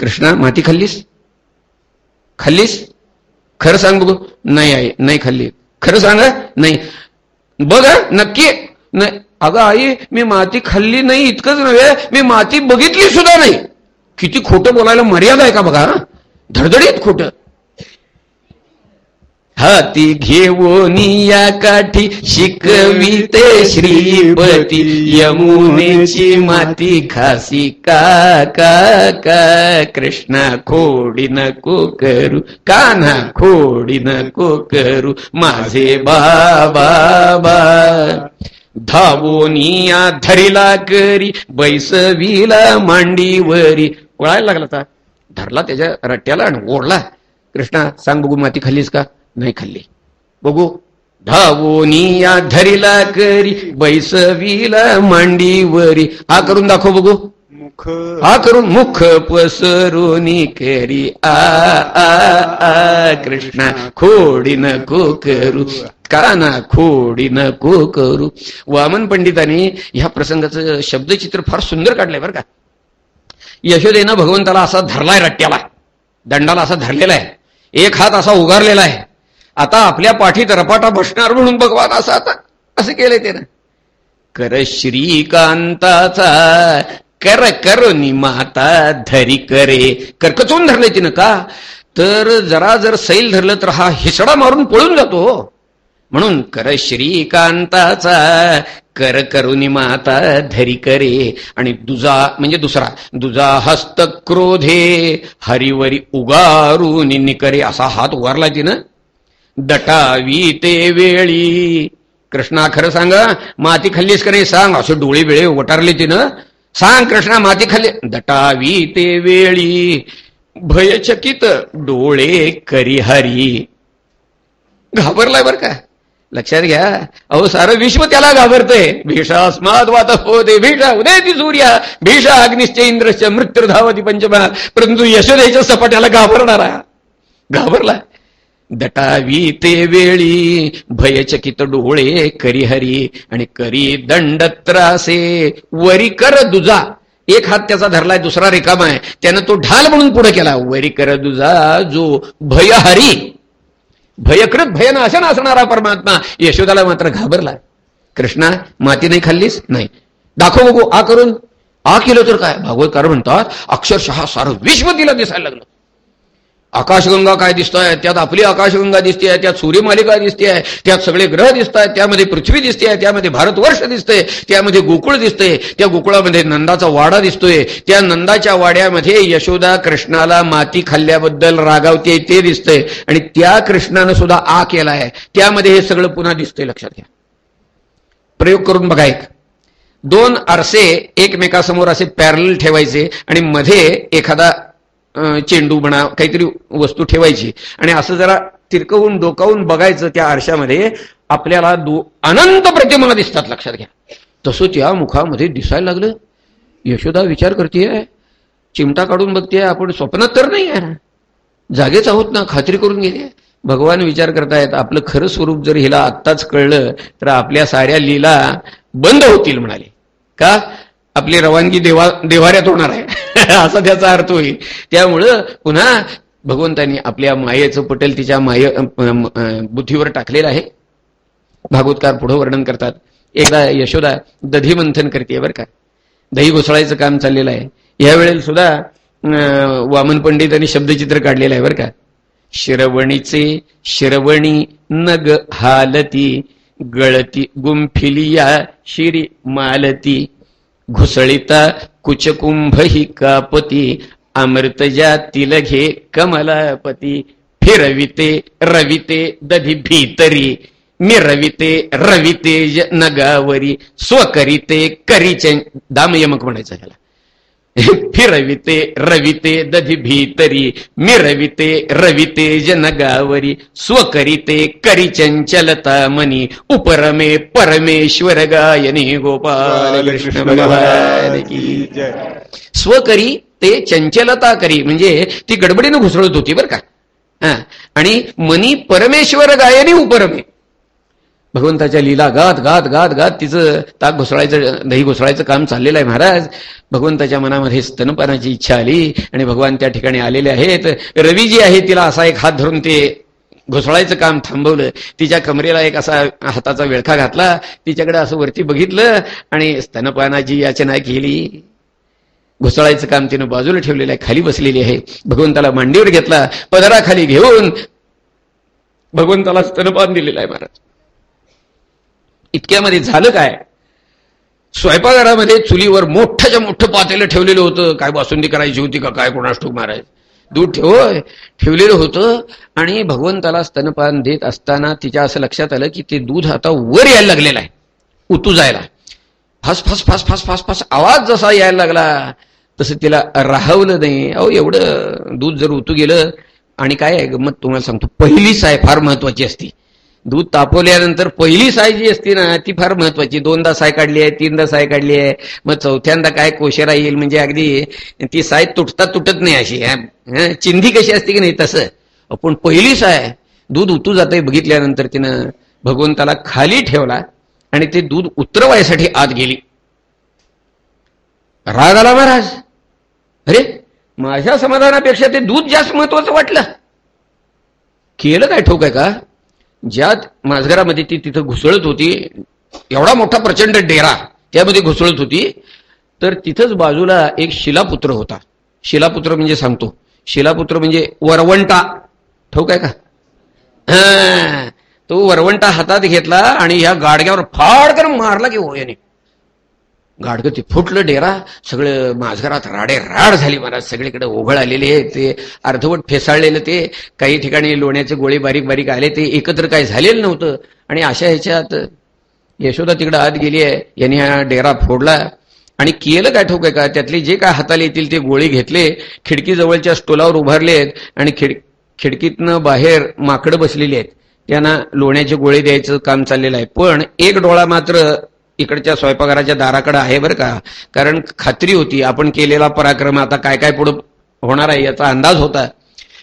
कृष्णा माती खाल्लीस? खाल्लीस? खरं सांग बघू. नाही आहे नाही खाल्ली. खरं सांग? नाही. बघ नक्की नाही अगं आई मी माती खाल्ली नाही इतकंच नव्हे मी माती बघितली सुद्धा नाही. किती खोटं बोलायला मर्यादा आहे का बघा धडधडीत खोटं. हाती घेऊन या काठी शिकविते श्रीपती यमुनेची माती खासी का का का कृष्णा खोडी नको करू कान्हा खोडी नको करू माझे बाबा बा धावोनिया धरिला करी बैसविला मांडीवरी. ओळायला लागला आता धरला त्याच्या रट्ट्याला आणि ओढला. कृष्णा सांग बघू माती खाल्लीस का? नाही खाल्ली. बघू. धावोनिया धरिला करी बैसविला मांडीवरी. हा करून दाखव बघू. मुख. हा करून मुख पसरुनी करी आ आ आ कृष्णा खोडी नको करू काना खोडी न को करू. वामन पंडितांनी ह्या प्रसंगाचं शब्दचित्र फार सुंदर काढलंय बरं का. यशोदेनं भगवंताला असा धरलाय रट्ट्याला. दंडाला असा धरलेला आहे. एक हात असा उगारलेला आहे. आता आपल्या पाठीत रपाटा बसणार म्हणून भगवान असा आता असं केलंय त्यानं. कर श्रीकांताचा कर कर माता धरी करे. करकचून धरले तिनं का? तर जरा जर सैल धरलं तर हा हिसडा मारून पळून जातो हो. म्हणून कर श्रीकांताचा कर करुणी माता धरी करे. आणि दुजा म्हणजे दुसरा दुजा हस्त क्रोधे हरिवरी उगारून निकरे. असा हात उगारला तिनं दटावी ते वेळी. कृष्णा खरं सांग माती खाल्लीस का नाही सांग. असे डोळे वेळे वटारले तिनं सांग कृष्णा माती खाल्ली. दटावी ते वेळी. भयचकित डोळे करी हरी. घाबरलाय बर का? लक्षात घ्या. अहो सारं विश्व त्याला घाबरतंय. भीषास्माद वात होते भीषा उदयती सूर्या भीषा अग्निश्च इंद्रश्च मृत्यू धावती पंचमा परंतु यशोदेच्या सपाट्याला घाबरणारा. घाबरला. दटावी ते वेळी भयचकित डोळे करी हरी आणि करी दंड त्रासे. वरी कर दुजा. एक हात त्याचा धरलाय दुसरा रिकामा आहे त्यानं तो ढाल म्हणून पुढे केला. वरी कर दुजा जो भयहरी. भयकृत भयन अशा असणारा परमात्मा यशोदाला मात्र घाबरला कृष्णा माती नाही खाल्लीस? नाही. दाखव बघू आ करून. आ केलं तर काय? भागवतकार म्हणतात अक्षरशः सारं विश्व तिला दिसायला लागलं. आकाशगंगा काय दिसतंय? त्यात आपली आकाशगंगा दिसते त्यात सूर्यमालिका दिसते त्यात सगळे ग्रह दिसत आहेत त्यामध्ये पृथ्वी दिसते त्यामध्ये भारतवर्ष दिसतंय त्यामध्ये गोकुळ दिसतंय त्या गोकुळामध्ये नंदाचा वाडा दिसतोय त्या नंदाच्या वाड्यामध्ये यशोदा कृष्णाला माती खाल्ल्याबद्दल रागावते ते दिसतंय. आणि त्या कृष्णानं सुद्धा आ केला आहे त्यामध्ये हे सगळं पुन्हा दिसतंय लक्षात घ्या. प्रयोग करून बघा एक. दोन आरसे एकमेकासमोर असे पॅरल ठेवायचे आणि मध्ये एखादा चेंडू म्हणा काहीतरी वस्तू ठेवायची. आणि असं जरा तिरकवून डोकावून बघायचं त्या आरशामध्ये आपल्याला दो अनंत प्रतिमा दिसतात लक्षात घ्या. तसंच या मुखामध्ये दिसायला लागलं. यशोदा विचार करते चिमटा काढून बघते आपण स्वप्नात तर नाही आहे ना? जागेच आहोत ना खात्री करून गेली भगवान विचार करतायत आपलं खरं स्वरूप जर हिला आत्ताच कळलं तर आपल्या साऱ्या लीला बंद होतील म्हणाले. का? आपली रवानगी देवा देवाऱ्यात होणार आहे. असा त्याचा अर्थ होईल. त्यामुळं पुन्हा भगवंतांनी आपल्या मायेचं पटेल तिच्या माये बुद्धीवर टाकलेलं आहे. भागवतकार पुढं वर्णन करतात. एकदा यशोदा दधी मंथन करते बरं का. दही घोसळायचं काम चाललेलं आहे. यावेळेला सुद्धा वामन पंडित आणि शब्दचित्र काढलेलं आहे बरं का. शिरवणीचे शिरवणी नग हालती गळती गुंफिलिया शिरी मालती घुसळिता कुचकुंभ ही कापती अमृतजातील घे कमलापती. फिरविते रविते दधी भीतरी मिरविते रविते रवितेज नगावरी स्वकरिते करीचे. दामयमक म्हणायचं ह्याला. फिरविते रविते दधी भीतरी. मिरविते रविते जनगावरी. स्वकरिते करी चंचलता मनी. उपरमे परमेश्वर गायनी गोपाल कृष्ण भगवान की स्वकरी ते चंचलता करी. म्हणजे ती गडबडीनं घुसळत होती बरं का. हा. आणि मनी परमेश्वर गायनी उपरमे. भगवंताच्या लीला गात गात गात गात तिचं ताक घुसळायचं दही घुसळायचं काम चाललेलं आहे महाराज. भगवंताच्या मनामध्ये स्तनपानाची इच्छा आली आणि भगवान त्या ठिकाणी आलेले आहेत. रवी जी आहे तिला असा एक हात धरून ते घुसळायचं काम थांबवलं. तिच्या कमरेला एक असा हाताचा विळखा घातला. तिच्याकडे असं वरती बघितलं आणि स्तनपानाची याचना केली. घुसळायचं काम तिनं बाजूला ठेवलेलं आहे खाली बसलेली आहे. भगवंताला मांडीवर घेतला. पदराखाली घेऊन भगवंताला स्तनपान दिलेलं आहे महाराज. इतक्यामध्ये झालं काय? स्वयंपाकघरामध्ये चुलीवर मोठ्याच्या मोठं पातेलं ठेवलेलं होतं. काय बासुंदी करायची होती का? काय कोणास ठोक महाराज दूध ठेव ठेवलेलं होतं आणि भगवंताला स्तनपान देत असताना तिच्या असं लक्षात आलं की ते दूध आता वर यायला लागलेलं आहे. उतू जायला. फास फास फास फास फास फास आवाज जसा यायला लागला तसं तिला राहवलं नाही. अहो एवढं दूध जर उतू गेलं आणि काय आहे? तुम्हाला सांगतो पहिलीच आहे फार महत्वाची असती. दूध तापवल्यानंतर पहिली साय जी असते ना ती फार महत्वाची. दोनदा साय काढली आहे तीनदा साय काढली आहे. मग चौथ्यांदा काय कोशेरा येईल म्हणजे अगदी ती साय तुटता तुटत नाही अशी. चिंधी कशी असते की नाही तसं. पण पहिली साय दूध उतू जाते बघितल्यानंतर तिनं भगवंताला खाली ठेवला आणि ते दूध उतरवायसाठी आत गेली. राग आला महाराज. अरे माझ्या समाधानापेक्षा ते दूध जास्त महत्वाचं वाटलं. केलं काय ठोक आहे का? ज्यात माजघरामध्ये ती तिथं घुसळत होती एवढा मोठा प्रचंड डेरा त्यामध्ये घुसळत होती तर तिथंच बाजूला एक शिलापुत्र होता. शिलापुत्र म्हणजे सांगतो शिलापुत्र म्हणजे वरवंटा. ठोक आहे का? हा, तो वरवंटा हातात घेतला आणि ह्या गाडग्यावर फाडकर मारला की हो याने. गाडगं ते फुटलं डेरा सगळं माझघरात राडे राड झाली महाराज सगळीकडे ओघळ आलेले ते अर्धवट फेसाळलेलं ते काही ठिकाणी लोण्याचे गोळे बारीक बारीक आले ते एकत्र काही झालेलं नव्हतं. आणि अशा ह्याच्यात यशोदा तिकडे आत गेली आहे यांनी हा डेरा फोडला. आणि केलं काय ठोक आहे का? त्यातले जे काय हाताला येतील ते गोळी घेतले खिडकीजवळच्या स्टोलावर उभारलेत आणि खिड खिडकीतनं बाहेर माकडं बसलेली आहेत. त्यांना लोण्याचे गोळे द्यायचं काम चाललेलं आहे. पण एक डोळा मात्र इकडच्या स्वयंपाकघराच्या दाराकडे आहे बरं का? कारण खात्री होती आपण केलेला पराक्रम आता काय काय पुढं होणार आहे याचा अंदाज होता.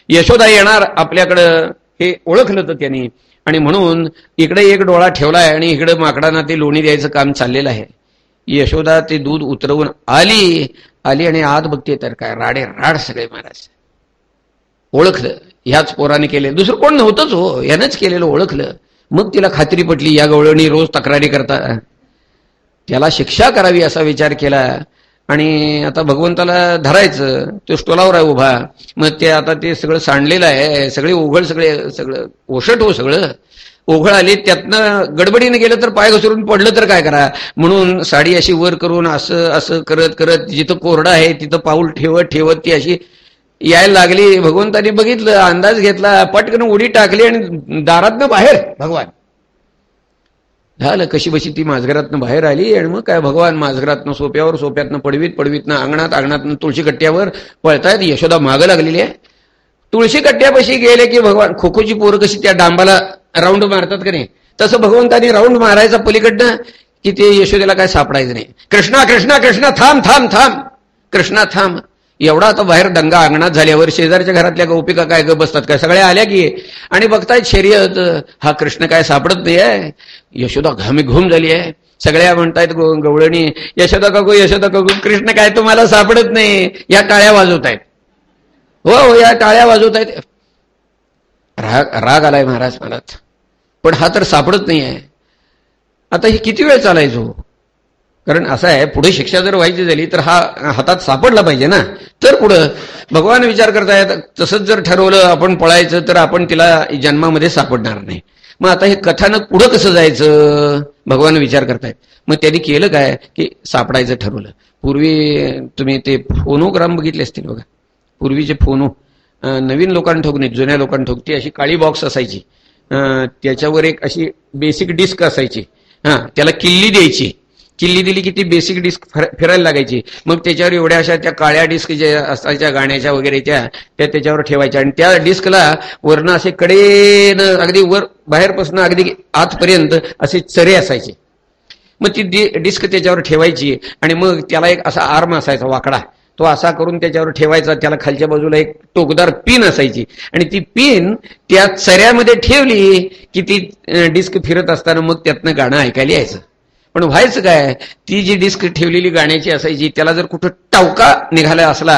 यशोदा येणार आपल्याकडं हे ओळखलं तर त्यांनी. आणि म्हणून इकडे एक डोळा ठेवलाय आणि इकडे माकडांना ते लोणी द्यायचं काम चाललेलं आहे. यशोदा ते दूध उतरवून आली आली आणि आत बघते तर काय राडे राड सगळे महाराज. ओळखलं ह्याच पोराने केले. दुसरं कोण नव्हतंच हो यानंच केलेलं ओळखलं. मग तिला खात्री पटली या गवळणी रोज तक्रारी करता. त्याला शिक्षा करावी असा विचार केला. आणि आता भगवंताला धरायचं तो स्टोलावर आहे उभा. मग ते आता ते सगळं सांडलेलं आहे सगळे ओघळ सगळे सगळं ओशट हो सगळं. ओघळ आली त्यातनं गडबडीने गेलं तर पाय घसरून पडलं तर काय करा? म्हणून साडी अशी वर करून असं असं करत करत जिथं कोरडा आहे तिथं पाऊल ठेवत ठेवत ती अशी यायला लागली. भगवंतानी बघितलं अंदाज घेतला पटकन उडी टाकली आणि दारातनं बाहेर. भगवान. झालं कशी बशी ती माझघरातनं बाहेर आली आणि मग काय भगवान माझघरातनं सोप्यावर सोप्यातनं पडवीत पडवीतनं अंगणात अंगणातनं तुळशी कट्ट्यावर पळतायत यशोदा मागं लागलेली आहे. तुळशी कट्ट्यापाशी गेले की भगवान खोखोची पोरं कशी त्या डांबाला राऊंड मारतात का नाही? तसं भगवंतानी राऊंड मारायचा पलीकडनं की ते यशोदेला काय सापडायचं नाही. कृष्णा कृष्णा कृष्णा थांब थांब थांब. कृष्णा थांब. एवढा आता बाहेर दंगा अंगणात झाल्यावर शेजारच्या घरातल्या गोपिका काय ग बसतात? काय सगळ्या आल्या की? आणि बघतायत शर्यत हा कृष्ण काय सापडत नाही आहे? यशोदा घामी घुम झाली आहे. सगळ्या म्हणतायत गवळणी यशोदा काकू यशोदा काकू कृष्ण काय तुम्हाला सापडत नाही? या टाळ्या वाजवत आहेत हो हो या टाळ्या वाजवत आहेत राग राग आलाय महाराज मनात. पण हा तर सापडत नाही आहे आता हे किती वेळ चालायचो? कारण असं आहे पुढे शिक्षा जर व्हायची झाली तर हा हातात सापडला पाहिजे ना. तर पुढं भगवान विचार करतायत तसंच जर ठरवलं आपण पळायचं तर आपण तिला जन्मामध्ये सापडणार नाही. मग आता हे कथानक पुढं कसं जायचं? भगवान विचार करतायत. मग त्यांनी केलं काय? की सापडायचं ठरवलं. पूर्वी तुम्ही ते फोनोग्राम बघितले असतील बघा. पूर्वीचे फोनो नवीन लोकांठोक नाही जुन्या लोकांठोक ती अशी काळी बॉक्स असायची. त्याच्यावर एक अशी बेसिक डिस्क असायची. हा त्याला किल्ली द्यायची. किल्ली दिली की ती बेसिक डिस्क फिरायला लागायची. मग त्याच्यावर एवढ्या अशा त्या काळ्या डिस्क ज्या असायच्या गाण्याच्या वगैरे त्या त्या त्याच्यावर ठेवायच्या. आणि त्या डिस्कला वरनं असे कडेनं अगदी वर बाहेरपासून अगदी आतपर्यंत असे चरे असायचे. मग ती डि- डिस्क त्याच्यावर ठेवायची आणि मग त्याला एक असा आर्म असायचा वाकडा. तो असा करून त्याच्यावर ठेवायचा. त्याला खालच्या बाजूला एक टोकदार पिन असायची. आणि ती पिन त्या चऱ्यामध्ये ठेवली की ती डिस्क फिरत असताना मग त्यातनं गाणं ऐकायला यायचं. पण व्हायचं काय? ती जी डिस्क ठेवलेली गाण्याची असायची त्याला जर कुठं टवका निघाला असला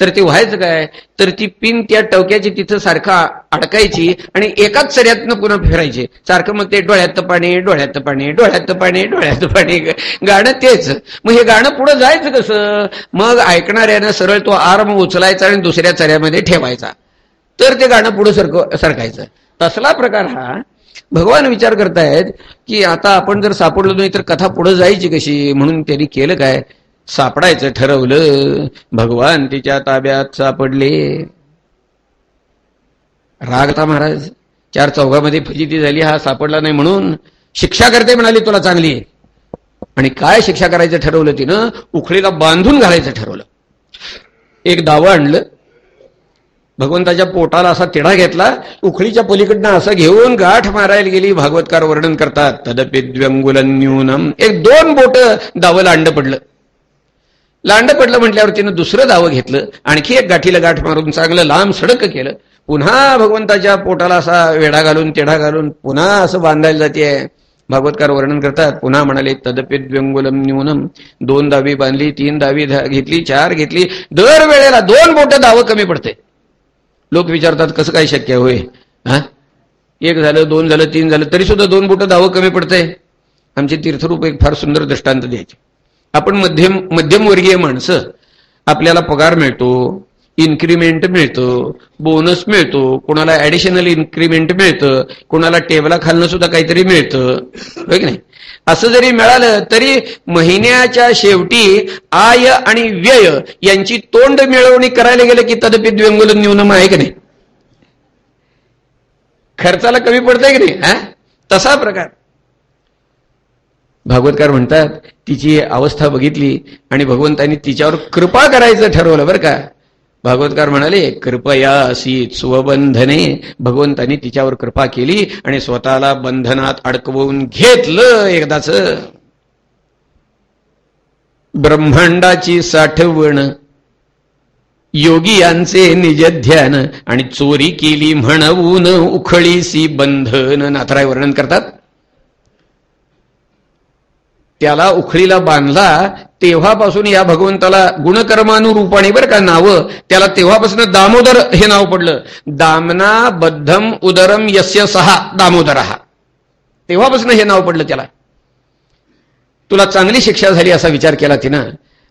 तर ते व्हायचं काय? तर ती पिन त्या टवक्याची तिथं सारखा अडकायची आणि एकाच चर्यातनं पुन्हा फिरायची. सारखं मग ते डोळ्यात पाणी डोळ्यात पाणी डोळ्यात पाणी डोळ्यात पाणी गाणं तेच. मग हे गाणं पुढं जायचं कसं? मग ऐकणाऱ्यानं सरळ तो आर्म उचलायचा आणि दुसऱ्या चऱ्यामध्ये ठेवायचा. तर ते गाणं पुढं सरक सरकायचं. तसला प्रकार हा भगवान विचार करतायत की आता आपण जर सापडलो नाही तर कथा पुढे जायची कशी? म्हणून त्यांनी केलं काय? सापडायचं ठरवलं. भगवान तिच्या ताब्यात सापडले. रागता महाराज चार चौघामध्ये फजिती झाली हा सापडला नाही म्हणून शिक्षा करते म्हणाली तुला चांगली आणि काय शिक्षा करायचं ठरवलं तिनं? उखळीला बांधून घालायचं ठरवलं. एक दावं आणलं. भगवंताच्या पोटाला असा तिढा घेतला उखळीच्या पलीकडनं असं घेऊन गाठ मारायला गेली. भागवतकार वर्णन करतात तदपिद्व्यंगुलन न्यूनम. एक दोन बोट दावं लांड पडलं. लांड पडलं म्हटल्यावर तिनं दुसरं दावं घेतलं आणखी एक गाठीला गाठ मारून चांगलं लांब सडक केलं. पुन्हा भगवंताच्या पोटाला असा वेढा घालून तेढा घालून पुन्हा असं बांधायला जाते. भागवतकार वर्णन करतात पुन्हा म्हणाले तदपिद्व्यंगुलम न्यूनम. दोन दावी बांधली तीन दावी घेतली चार घेतली. दर वेळेला दोन बोट दावं कमी पडते. लोक विचारतात कसं काय शक्य होय? हा? एक झालं दोन झालं तीन झालं तरी सुद्धा दोन बोटं दावं कमी पडतंय. आमचे तीर्थरूप एक फार सुंदर दृष्टांत द्यायचे. आपण मध्यम मध्यमवर्गीय माणसं आपल्याला पगार मिळतो इन्क्रीमेंट मिळतो बोनस मिळतो कोणाला ऍडिशनल इन्क्रीमेंट मिळतं कोणाला टेबला खालनं सुद्धा काहीतरी मिळतं की नाही? असं जरी मिळालं तरी महिन्याच्या शेवटी आय आणि व्यय यांची तोंड मिळवणी करायला गेलं की तदपि द्व्यंगुल न्यूनम आहे की नाही? खर्चाला कमी पडतंय की नाही? हा? तसा प्रकार. भागवतकार म्हणतात तिची अवस्था बघितली आणि भगवंतांनी तिच्यावर कृपा करायचं ठरवलं बरं का. भागवतकार म्हणाले कृपया अशी स्वबंधने भगवंतांनी तिच्यावर कृपा केली आणि स्वतःला बंधनात अडकवून घेतलं एकदाच. ब्रह्मांडाची साठवण योगी यांचे निज ध्यान आणि चोरी केली म्हणवून उखळीसी बंधन. नाथराय वर्णन करतात. त्याला उखळीला बांधला तेव्हापासून या भगवंताला गुणकर्मानुरूपाने बरं का नावं त्याला तेव्हापासून दामोदर हे नाव पडलं. दामना बद्धम उदरम यस्य सहा दामोदर. हा तेव्हापासून हे नाव पडलं त्याला. तुला चांगली शिक्षा झाली असा विचार केला तिनं.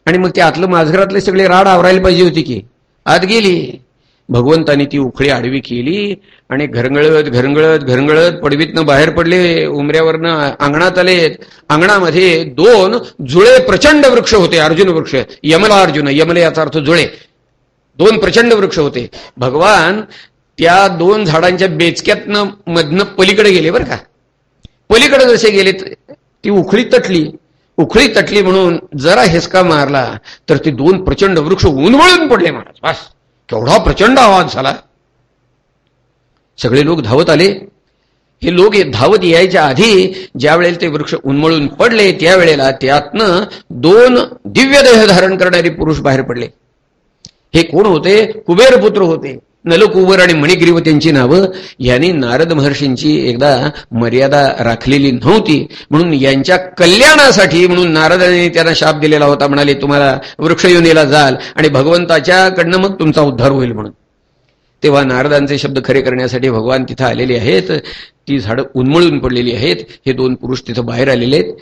आणि मग ते आतलं माझघरातले सगळे राड आवरायला पाहिजे होती की. आत गेली. भगवंतानी ती उखळी आडवी केली आणि घरंगळत घरंगळत घरंगळत पडवीतनं बाहेर पडले उमऱ्यावरनं अंगणात आले. अंगणामध्ये दोन जुळे प्रचंड वृक्ष होते अर्जुन वृक्ष यमला अर्जुन यमले याचा अर्थ जुळे. दोन प्रचंड वृक्ष होते. भगवान त्या दोन झाडांच्या बेचक्यातनं मधनं पलीकडे गेले बरं का. पलीकडे जसे गेले ती उखळी तटली. उखळी तटली म्हणून जरा हिसका मारला तर ते दोन प्रचंड वृक्ष उन्मळून पडले महाराज. बस. केवढा प्रचंड आवाज झाला. सगळे लोक धावत आले. हे लोक धावत यायच्या आधी ज्या वेळेला ते वृक्ष उन्मळून पडले त्यावेळेला त्यातनं दोन दिव्य देह धारण करणारे पुरुष बाहेर पडले. हे कोण होते? कुबेर पुत्र होते. नलकुवर आणि मणिग्रीव त्यांची नावं यांनी नारद महर्षींची एकदा मर्यादा राखलेली नव्हती. म्हणून यांच्या कल्याणासाठी म्हणून नारदाने त्यांना शाप दिलेला होता म्हणाले तुम्हाला वृक्षयोनीला जाल आणि भगवंताच्याकडनं मग तुमचा उद्धार होईल म्हणून. तेव्हा नारदांचे शब्द खरे करण्यासाठी भगवान तिथं आलेले आहेत. ती झाडं उन्मळून पडलेली आहेत. हे दोन पुरुष तिथं बाहेर आलेले आहेत.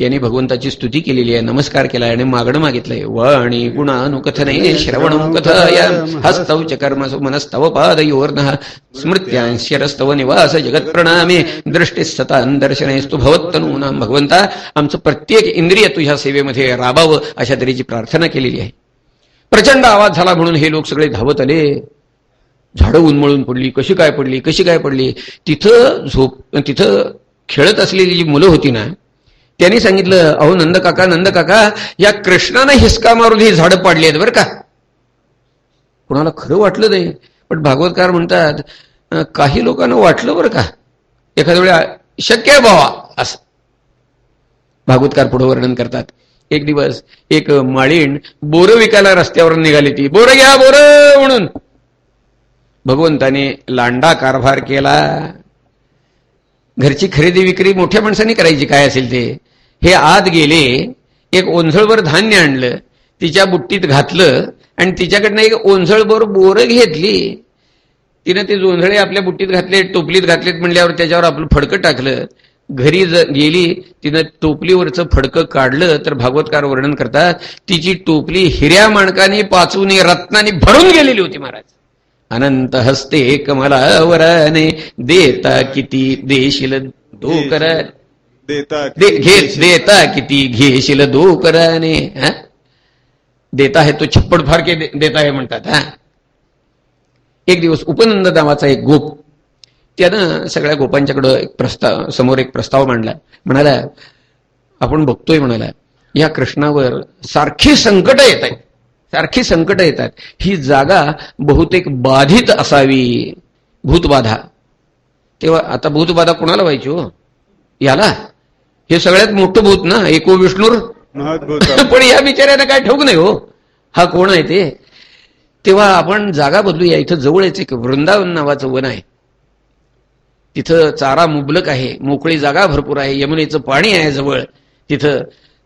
त्याने भगवंताची स्तुती केलेली आहे नमस्कार केलाय आणि मागणं मागितलंय. वाणी गुणानुकथने श्रवण कथाय हस्तौ च कर्मसु मनस्तव पादयोर्नः स्मृत्यांश्यरस्तव निवास जगत प्रणामे दृष्टी सतान दर्शनेस्तु भवत्तनूनाम भगवंता आमचं प्रत्येक इंद्रिय तुझ्या सेवेमध्ये राबावं अशा तऱ्हेची प्रार्थना केलेली आहे. प्रचंड आवाज झाला म्हणून हे लोक सगळे धावत आले झाडं उन्मळून पडली कशी काय पडली कशी काय पडली? तिथं झोप तिथं खेळत असलेली जी मुलं होती ना त्यांनी सांगितलं अहो नंद काका नंद काका या कृष्णानं हिसका मारून ही झाडं पाडली आहेत बरं का. कुणाला खरं वाटलं नाही पण भागवतकार म्हणतात काही लोकांना वाटलं बरं का? एखाद्या वेळा शक्य आहे भावा असं. भागवतकार पुढे वर्णन करतात. एक दिवस एक माळीण बोरं विकायला रस्त्यावर निघाली ती. बोरं घ्या बोरं म्हणून. भगवंताने लांडा कारभार केला. घरची खरेदी विक्री मोठ्या माणसांनी करायची काय असेल ते? हे आत गेले एक ओंझळभर धान्य आणलं तिच्या बुट्टीत घातलं आणि तिच्याकडनं एक ओंझळभर बोरं घेतली. तिनं ते जोंधळे आपल्या बुट्टीत घातले टोपलीत घातलेत म्हणल्यावर त्याच्यावर आपलं फडकं टाकलं. घरी ज- गेली तिनं टोपलीवरचं फडकं काढलं तर भागवतकार वर्णन करतात तिची टोपली हिऱ्या माणकाने पाचून रत्नाने भरून गेलेली होती महाराज. अनंत हस्ते कमलावराने देता किती देशील. दोकर देता दे घे देता किती घेशील दोकराने हा? देता है तो छप्पड फारके दे- देता है म्हणतात हा? एक दिवस उपनंद नावाचा एक गोप त्यानं सगळ्या गोपांच्याकडं एक प्रस्ताव समोर एक प्रस्ताव मांडला. म्हणाला आपण बघतोय म्हणाला या कृष्णावर सारखी संकट येत आहेत. सारखी संकट येतात ही जागा बहुतेक बाधित असावी भूतबाधा. तेव्हा आता भूतबाधा कोणाला व्हायची हो? याला? हे सगळ्यात मोठं भूत ना एको विष्णूर? पण या बिचाऱ्याला काय ठोक नाही हो. हा कोण आहे ते? तेव्हा आपण जागा बदलूया. इथं जवळच एक वृंदावन नावाचं वन आहे. तिथं चारा मुबलक आहे मोकळी जागा भरपूर आहे यमुनेचं पाणी आहे जवळ. तिथं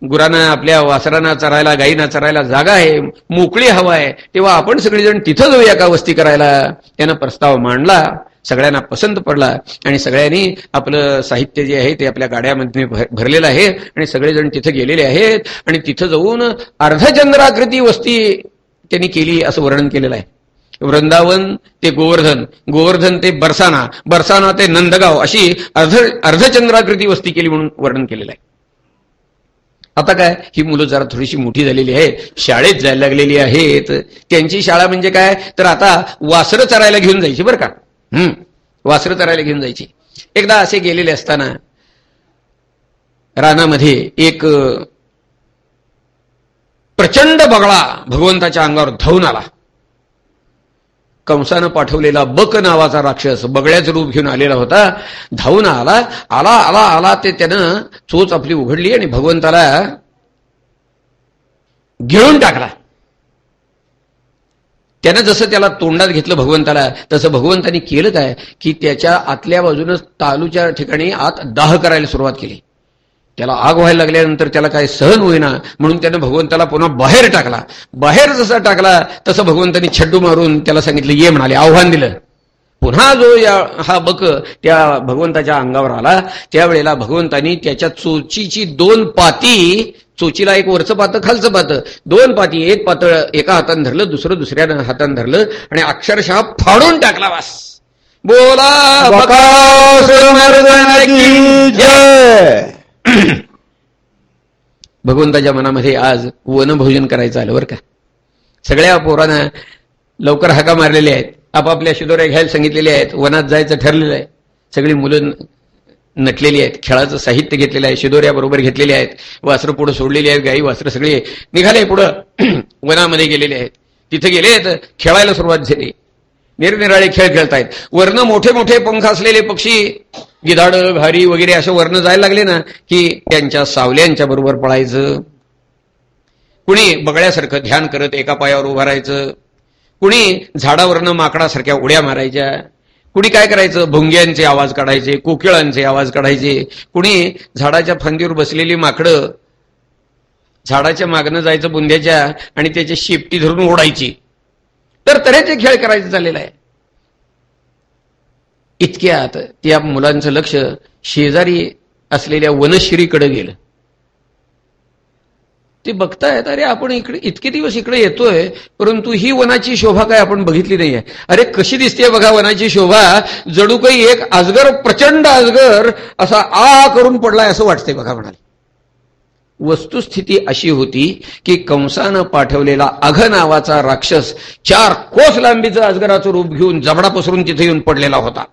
गुरांना आपल्या वासरांना चरायला गाईना चरायला जागा आहे मोकळी हवा आहे. तेव्हा आपण सगळेजण तिथं जाऊया का वस्ती करायला? त्यानं प्रस्ताव मांडला. सगळ्यांना पसंत पडला आणि सगळ्यांनी आपलं साहित्य जे आहे ते आपल्या गाड्यामध्ये भर- भरलेलं आहे आणि सगळेजण तिथं गेलेले आहेत आणि तिथं जाऊन अर्धचंद्राकृती वस्ती त्यांनी केली असं वर्णन केलेलं आहे. वृंदावन ते गोवर्धन गोवर्धन ते बरसाना बरसाना ते नंदगाव अशी अर्ध अर्धचंद्राकृती वस्ती केली म्हणून वर्णन केलेलं आहे. आता काय? ही मुलं जरा थोडीशी मोठी झालेली आहेत शाळेत जायला लागलेली आहेत. त्यांची शाळा म्हणजे काय? तर आता वासरं चरायला घेऊन जायची बरं का. हम्म. वासरं चरायला घेऊन जायची. एकदा असे गेलेले असताना रानामध्ये एक प्रचंड बगळा भगवंताच्या अंगावर धावून आला. कंसानं पाठवलेला बक नावाचा राक्षस बगळ्याचं रूप घेऊन आलेला होता. धावून आला आला आला आला ते त्यानं चोच आपली उघडली आणि भगवंताला घेऊन टाकला. त्यानं जसं त्याला तोंडात घेतलं भगवंताला तसं भगवंतानी केलं काय? की त्याच्या आतल्या बाजूनं तालूच्या ठिकाणी आत दाह करायला सुरुवात केली. त्याला आग व्हायला लागल्यानंतर त्याला काय सहन होईना म्हणून त्यानं भगवंताला पुन्हा बाहेर टाकला. बाहेर जसा टाकला तसं भगवंतानी छड्डू मारून त्याला सांगितलं ये म्हणाले आव्हान दिलं. पुन्हा जो या हा बक त्या भगवंताच्या अंगावर आला त्यावेळेला भगवंतानी त्याच्या चोचीची दोन पाती चोचीला एक वरचं पातं खालचं पातं. दोन पाती एक पातळ एका हातानं धरलं दुसरं दुसऱ्या हातानं धरलं आणि अक्षरशः फाडून टाकला वास. बोला भगवंताच्या मनामध्ये आज वनभोजन करायचं आलं बरं का? सगळ्या पोरांना लवकर हाका मारलेल्या आहेत. आपापल्या शिदोऱ्या घ्यायला सांगितलेल्या आहेत. वनात जायचं ठरलेलं आहे. सगळी मुलं नटलेली आहेत. खेळाचं साहित्य घेतलेलं आहे. शिदोऱ्या बरोबर घेतलेली आहेत. वासरं पुढं सोडलेली आहेत. गाई वासरं सगळे निघाले पुढं. वनामध्ये गेलेले आहेत. तिथे गेले आहेत. खेळायला सुरुवात झाली. निरनिराळे खेळ खेळतायत. वर्ण मोठे मोठे पंख असलेले पक्षी गिधाड घारी वगैरे असे वर्ण जायला लागले ना की त्यांच्या सावल्यांच्या बरोबर पळायचं. कुणी बगळ्यासारखं ध्यान करत एका पायावर उभारायचं कुणी झाडावरनं माकडासारख्या उड्या मारायच्या. कुणी काय करायचं? भुंग्यांचे आवाज काढायचे कोकिळांचे आवाज काढायचे. कुणी झाडाच्या फांदीवर बसलेली माकडं झाडाच्या मागनं जायचं बुंद्याच्या आणि त्याची शेपटी धरून ओढायची. तर तऱ्हेचे खेळ करायचं झालेला आहे. इतक्यात त्या मुलांचं लक्ष शेजारी असलेल्या वनश्रीकडे गेलं. ते बघतायत अरे आपण इकडे इतके दिवस इकडे येतोय परंतु ही वनाची शोभा काय आपण बघितली नाहीये. अरे कशी दिसते बघा वनाची शोभा जणू काही एक अजगर प्रचंड अजगर असा आ करून पडलाय असं वाटतंय बघा म्हणाले. वस्तुस्थिती अशी होती की कंसानं पाठवलेला अघ नावाचा राक्षस चार कोस लांबीचं अजगराचं रूप घेऊन जबडा पसरून तिथे येऊन पडलेला होता.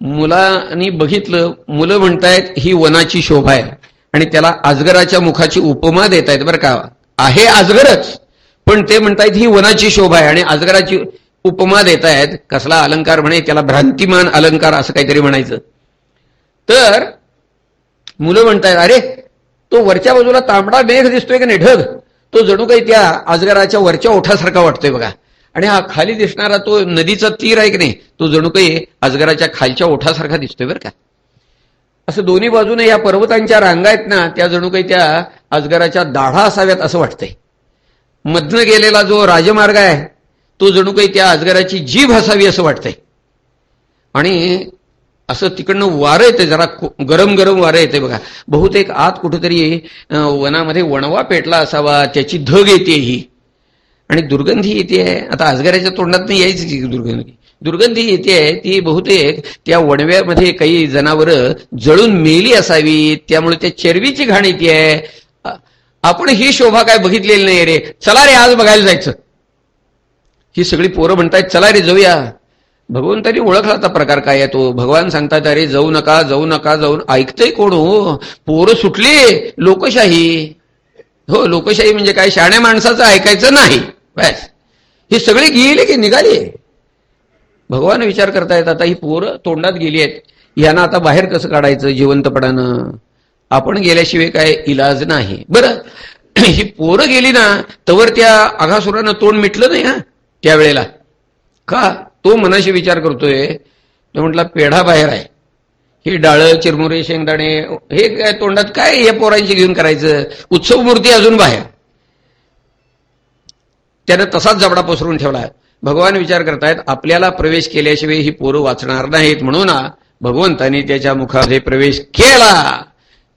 मुलांनी बघितलं मुलं म्हणतायत ही वनाची शोभा आहे. आणि त्याला अजगराच्या मुखाची उपमा देत आहेत बरं का. आहे अजगरच पण ते म्हणतायत ही वनाची शोभा आहे आणि अजगराची उपमा देत आहेत कसला अलंकार म्हणे त्याला भ्रांतिमान अलंकार असं काहीतरी म्हणायचं. तर मुलं म्हणतायत अरे तो वरच्या बाजूला तांबडा मेघ दिसतोय का नाही? ढग. तो जणू काही त्या अजगराच्या वरच्या ओठासारखा वाटतोय बघा. आणि हा खाली दिसणारा तो नदीचा तीर आहे की नाही? तो जणू काही अजगराच्या खालच्या ओठासारखा दिसतोय बरं का. असं दोन्ही बाजूने या पर्वतांच्या रांगा आहेत ना त्या जणू काही त्या अजगराच्या दाढा असाव्यात असं वाटतंय. मधनं गेलेला जो राजमार्ग आहे तो जणू काही त्या अजगराची जीभ असावी असं वाटतंय. आणि असं तिकडनं वारं येते जरा गरम गरम वारं येते बघा. बहुतेक आत कुठेतरी वनामध्ये वणवा पेटला असावा त्याची धग येते ही. आणि दुर्गंधी येते आता अजगराच्या तोंडात नाही यायची दुर्गंधी? दुर्गंधी येते ती बहुतेक त्या वणव्यामध्ये काही जनावरं जळून मेली असावी त्यामुळे त्या चरबीची घाण येते आहे. आपण ही शोभा काय बघितलेली नाही रे. चला रे आज बघायला जायचं. ही सगळी पोरं म्हणतायत चला रे जाऊया. भगवंतानी ओळखला आता प्रकार काय आहे तो. भगवान सांगतात अरे जाऊ नका जाऊ नका जाऊन ऐकतंय कोण हो? पोरं सुटली लोकशाही. हो लोकशाही म्हणजे काय? शाण्या माणसाचं ऐकायचं नाही. बस. ही सगळी गेली की निघाली? भगवान विचार करतायत आता ही पोरं तोंडात गेली आहेत. यांना आता बाहेर कसं काढायचं जिवंतपणानं? आपण गेल्याशिवाय काय इलाज नाही. बरं ही पोरं गेली ना तवर त्या अघासुरानं तोंड मिटलं नाही हा त्यावेळेला. का? तो मनाशी विचार करतोय तो म्हटला पेढा बाहेर आहे. ही डाळं चिरमुरे शेंगदाणे हे काय तोंडात काय या पोरांची घेऊन करायचं? उत्सव मूर्ती अजून बाहेर. त्यानं तसाच जबडा पसरून ठेवला. भगवान विचार करतायत आपल्याला प्रवेश केल्याशिवाय ही पोरं वाचणार नाहीत म्हणून भगवंतानी त्याच्या मुखामध्ये प्रवेश केला.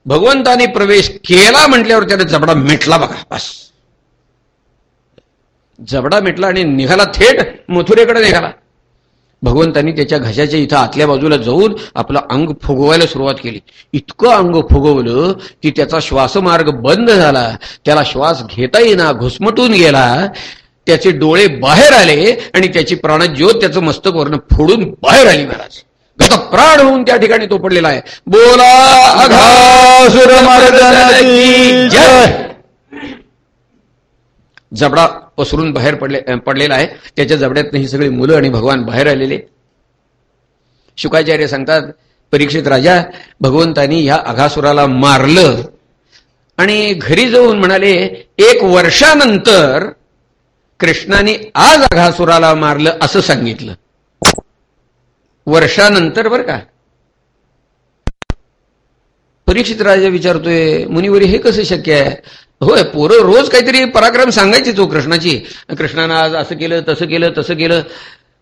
भगवंतानी प्रवेश केला म्हटल्यावर त्याने जबडा मिटला बघा बस. जबडा मिटला आणि निघाला थेट मथुरेकडे निघाला. भगवंतांनी त्याच्या घशाच्या इथं आतल्या बाजूला जाऊन आपलं अंग फुगवायला सुरुवात केली. इतकं अंग फुगवलं की त्याचा श्वासमार्ग बंद झाला. त्याला श्वास घेता येईना घुसमटून गेला. त्याचे डोळे बाहेर आले आणि त्याची प्राणज्योत त्याचं मस्तक वर्ण फोडून बाहेर आली महाराज. गत प्राण होऊन त्या ठिकाणी तो पडलेला आहे. बोला जबडा पसरून बाहेर पडले पडलेला आहे. त्याच्या जबड्यात ही सगळी मुलं आणि भगवान बाहेर आलेले. शुकाचार्य सांगतात परीक्षित राजा भगवंतानी ह्या अघासुराला मारलं. आणि घरी जाऊन म्हणाले एक वर्षानंतर कृष्णाने आज अघासुराला मारलं असं सांगितलं. वर्षानंतर बर का. परीक्षित राजा विचारतोय मुनिवरी हे कसं शक्य आहे? होय पोरं रोज काहीतरी पराक्रम सांगायची तो कृष्णाची. कृष्णानं आज असं केलं तसं केलं तसं केलं.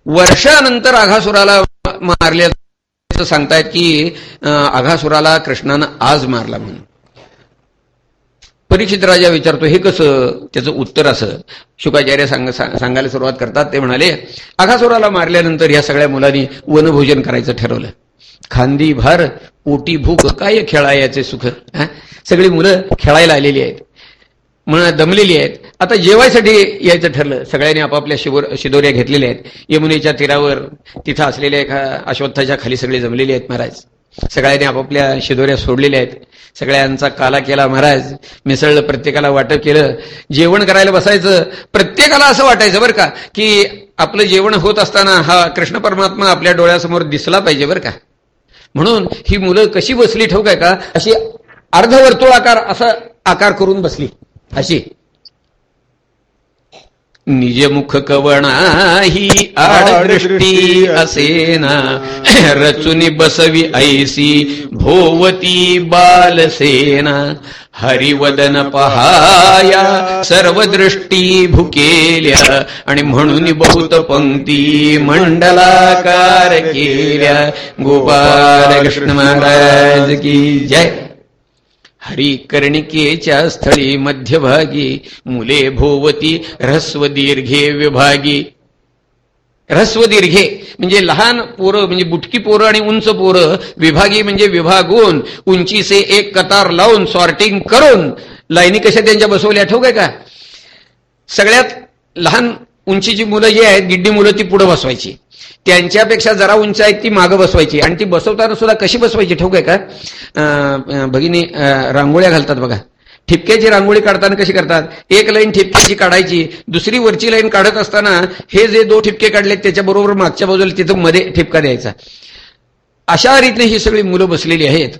वर्षानंतर आघासुराला मारल्याचं सांगतायत की आघासुराला कृष्णानं आज मारला म्हणून. परीक्षित राजा विचारतो हे कसं? त्याचं उत्तर असं. शुकाचार्य सांग सांगायला सुरुवात करतात ते म्हणाले आघासुराला मारल्यानंतर या सगळ्या मुलांनी वनभोजन करायचं ठरवलं. खांदी भार पोटी भूक काय खेळायचे सुख हा? सगळी मुलं खेळायला आलेली आहेत. म्हणा दमलेली आहेत. आता जेवायसाठी यायचं ठरलं. सगळ्यांनी आपापल्या शिबोर शिदोऱ्या घेतलेल्या आहेत. यमुनेच्या तीरावर तिथं असलेल्या एका अश्वत्थाच्या खाली सगळे जमलेले आहेत महाराज. सगळ्यांनी आपापल्या शिदोऱ्या सोडलेल्या आहेत. सगळ्यांचा काला केला महाराज. मिसळलं प्रत्येकाला वाटप केलं. जेवण करायला बसायचं. प्रत्येकाला असं वाटायचं बरं का की आपलं जेवण होत असताना हा कृष्ण परमात्मा आपल्या डोळ्यासमोर दिसला पाहिजे बरं का. म्हणून ही मुलं कशी बसली ठाऊक आहे का? अशी अर्धवर्तुळाकार असा आकार करून बसली. अशी. निजमुख कवणा ही आडदृष्टी असेना. रचुनी बसवी ऐसी भोवती बालसेना. हरिवदन पहाया सर्व दृष्टी भुकेल्या. आणि म्हणून बहुत पंक्ती मंडलाकार केल्या. गोपाल कृष्ण महाराज की जय. हरी कर्णिकेच्या स्थळी मध्यभागी मुले भोवती ह्रस्व दीर्घे विभागी. ह्रस्व दीर्घे म्हणजे लहान पोरं म्हणजे बुटकी पोरं आणि उंच पोरं विभागी म्हणजे विभागून उंचीचे एक कतार लावून सॉर्टिंग करून लाईनी कशा त्यांच्या बसवल्या ठेवू काय का? सगळ्यात लहान उंचीची मुलं जी आहेत गिड्डी मुलं ती पुढे बसवायची. त्यांच्यापेक्षा जरा उंच आहेत ती मागं बसवायची. आणि ती बसवताना सुद्धा कशी बसवायची? ठोक आहे का? भगिनी रांगोळ्या घालतात बघा. ठिपक्याची रांगोळी काढताना कशी करतात? एक लाईन ठिपक्याची काढायची दुसरी वरची लाईन काढत असताना हे जे दो ठिपके काढलेत त्याच्याबरोबर मागच्या बाजूला तिथं मध्ये ठिपका द्यायचा. अशा रीतीने ही सगळी मुलं बसलेली आहेत.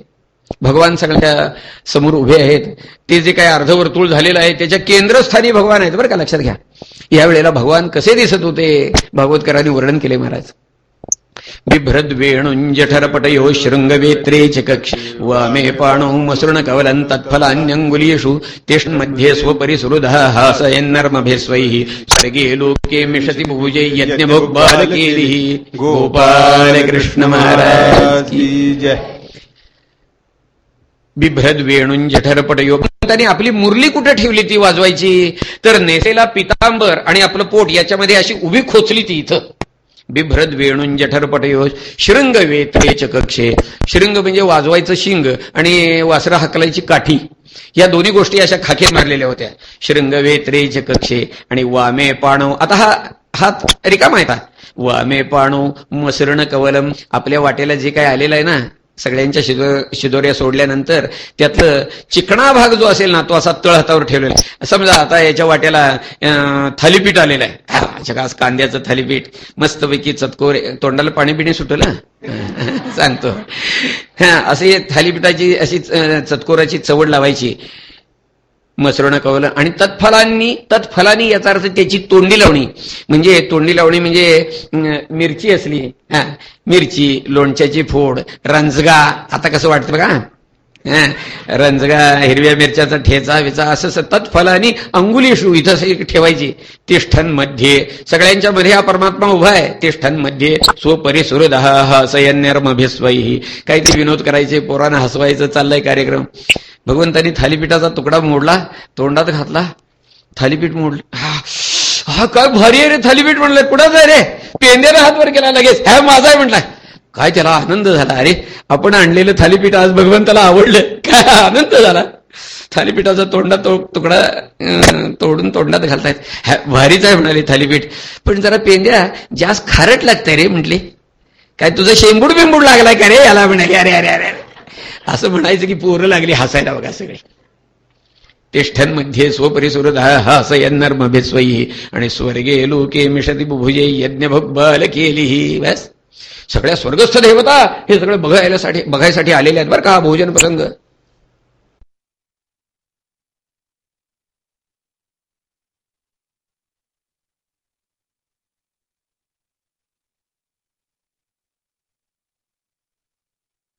भगवान सगळ्या समोर उभे आहेत. ते जे काय अर्धवर्तुळ झालेलं आहे त्याच्या केंद्रस्थानी भगवान आहेत. बरं का लक्षात घ्या. या वेळेला भगवान कसे दिसत होते? भागवतकरांनी वर्णन केले महाराज. बिभ्रद वेणुंजठरपटयो शृंगवेत्रे च कक्ष वामे पाणौ मसृण कवलं तत्फलान्यङ्गुलीषु. तिष्ण्मध्ये स्वपरिसुहृदः हासयन्नर्मभिस्वैः स्वर्गे लोके मिषति भुजे यज्ञभोग्बालकेलिः गोपाल कृष्ण महाराज की की जय बिभ्रद वेणून जठरपटयो त्यांनी आपली मुरली कुठे ठेवली ती वाजवायची? तर नेसेला पितांबर आणि आपलं पोट याच्यामध्ये अशी उभी खोचली ती इथं. बिभ्रद वेणून जठरपटयो शृंग वेत्रेच कक्षे शृंग म्हणजे वाजवायचं शिंग आणि वासरा हाकलायची काठी. या दोन्ही गोष्टी अशा खाकीत मारलेल्या होत्या. शृंग वेत्रेच कक्षे आणि वामे पाणव आता हा हात रिकामा आहे का? वामे पाणो मसरण कवलम. आपल्या वाटेला जे काय आलेलं आहे ना सगळ्यांच्या शिदो शिदोऱ्या सोडल्यानंतर त्यातलं चिकणा भाग जो असेल ना तो असा तळ हातावर ठेवलेला आहे. समजा आता याच्या वाट्याला थालीपीठ आलेलं आहे. आज कांद्याचं थालीपीठ मस्तपैकी चतकोर तोंडाला पाणी पिणी सुटलं? सांगतो. हा असे थालीपीठाची अशी चतकोराची चवड लावायची. मसरणं कवलं आणि तत्फलांनी तत्फलानी याचा अर्थ त्याची तोंडी लावणी. म्हणजे तोंडी लावणी म्हणजे मिरची असली. हा मिरची लोणच्याची फोड रंजगा. आता कसं वाटतं बघा? हा, रंजगा हिरव्या मिरच्याचा ठेचा विचा असं स- तत्फलानी अंगुलीशू इथं ठेवायची. तिष्ठनमध्ये सगळ्यांच्या मध्ये हा परमात्मा उभा आहे. तिष्ठनमध्ये स्वपरिसुरदह सयन्यर्मभिस्वही काहीतरी विनोद करायचे पोरानं हसवायचं चाललंय कार्यक्रम. भगवंतानी थालीपीठाचा तुकडा मोडला तोंडात घातला. थालीपीठ मोडलं हा हा काय भारी आहे रे थालीपीठ म्हणलं. कुठं आहे रे? पेंद्याला हात वर केला लगेच. हा माझा आहे म्हटला. काय त्याला आनंद झाला? अरे आपण आणलेलं थालीपीठ आज भगवंताला आवडलं. काय आनंद झाला? थालीपीठाचा तोंडा तो तुकडा तोडून तोंडात घालतायत. भारीच आहे म्हणाले थालीपीठ. पण जरा पेंद्या जास्त खारट लागतंय रे म्हटले. काय तुझं शेंबूड बिंबूड लागलाय का रे? याला म्हणाले. अरे अरे अरे अरे. असं म्हणायचं की पोरं लागली हसायला बघा सगळे. तिष्ठन्मध्ये स्वपरिसुरद हा असं यन्नर्मभिस्वयी आणि स्वर्गे लोके मिषती बुभुजे यज्ञ बल केली बस. सगळ्या स्वर्गस्थ देवता हे सगळं बघायला साठी बघायसाठी आलेले आहेत बरं का भोजन प्रसंग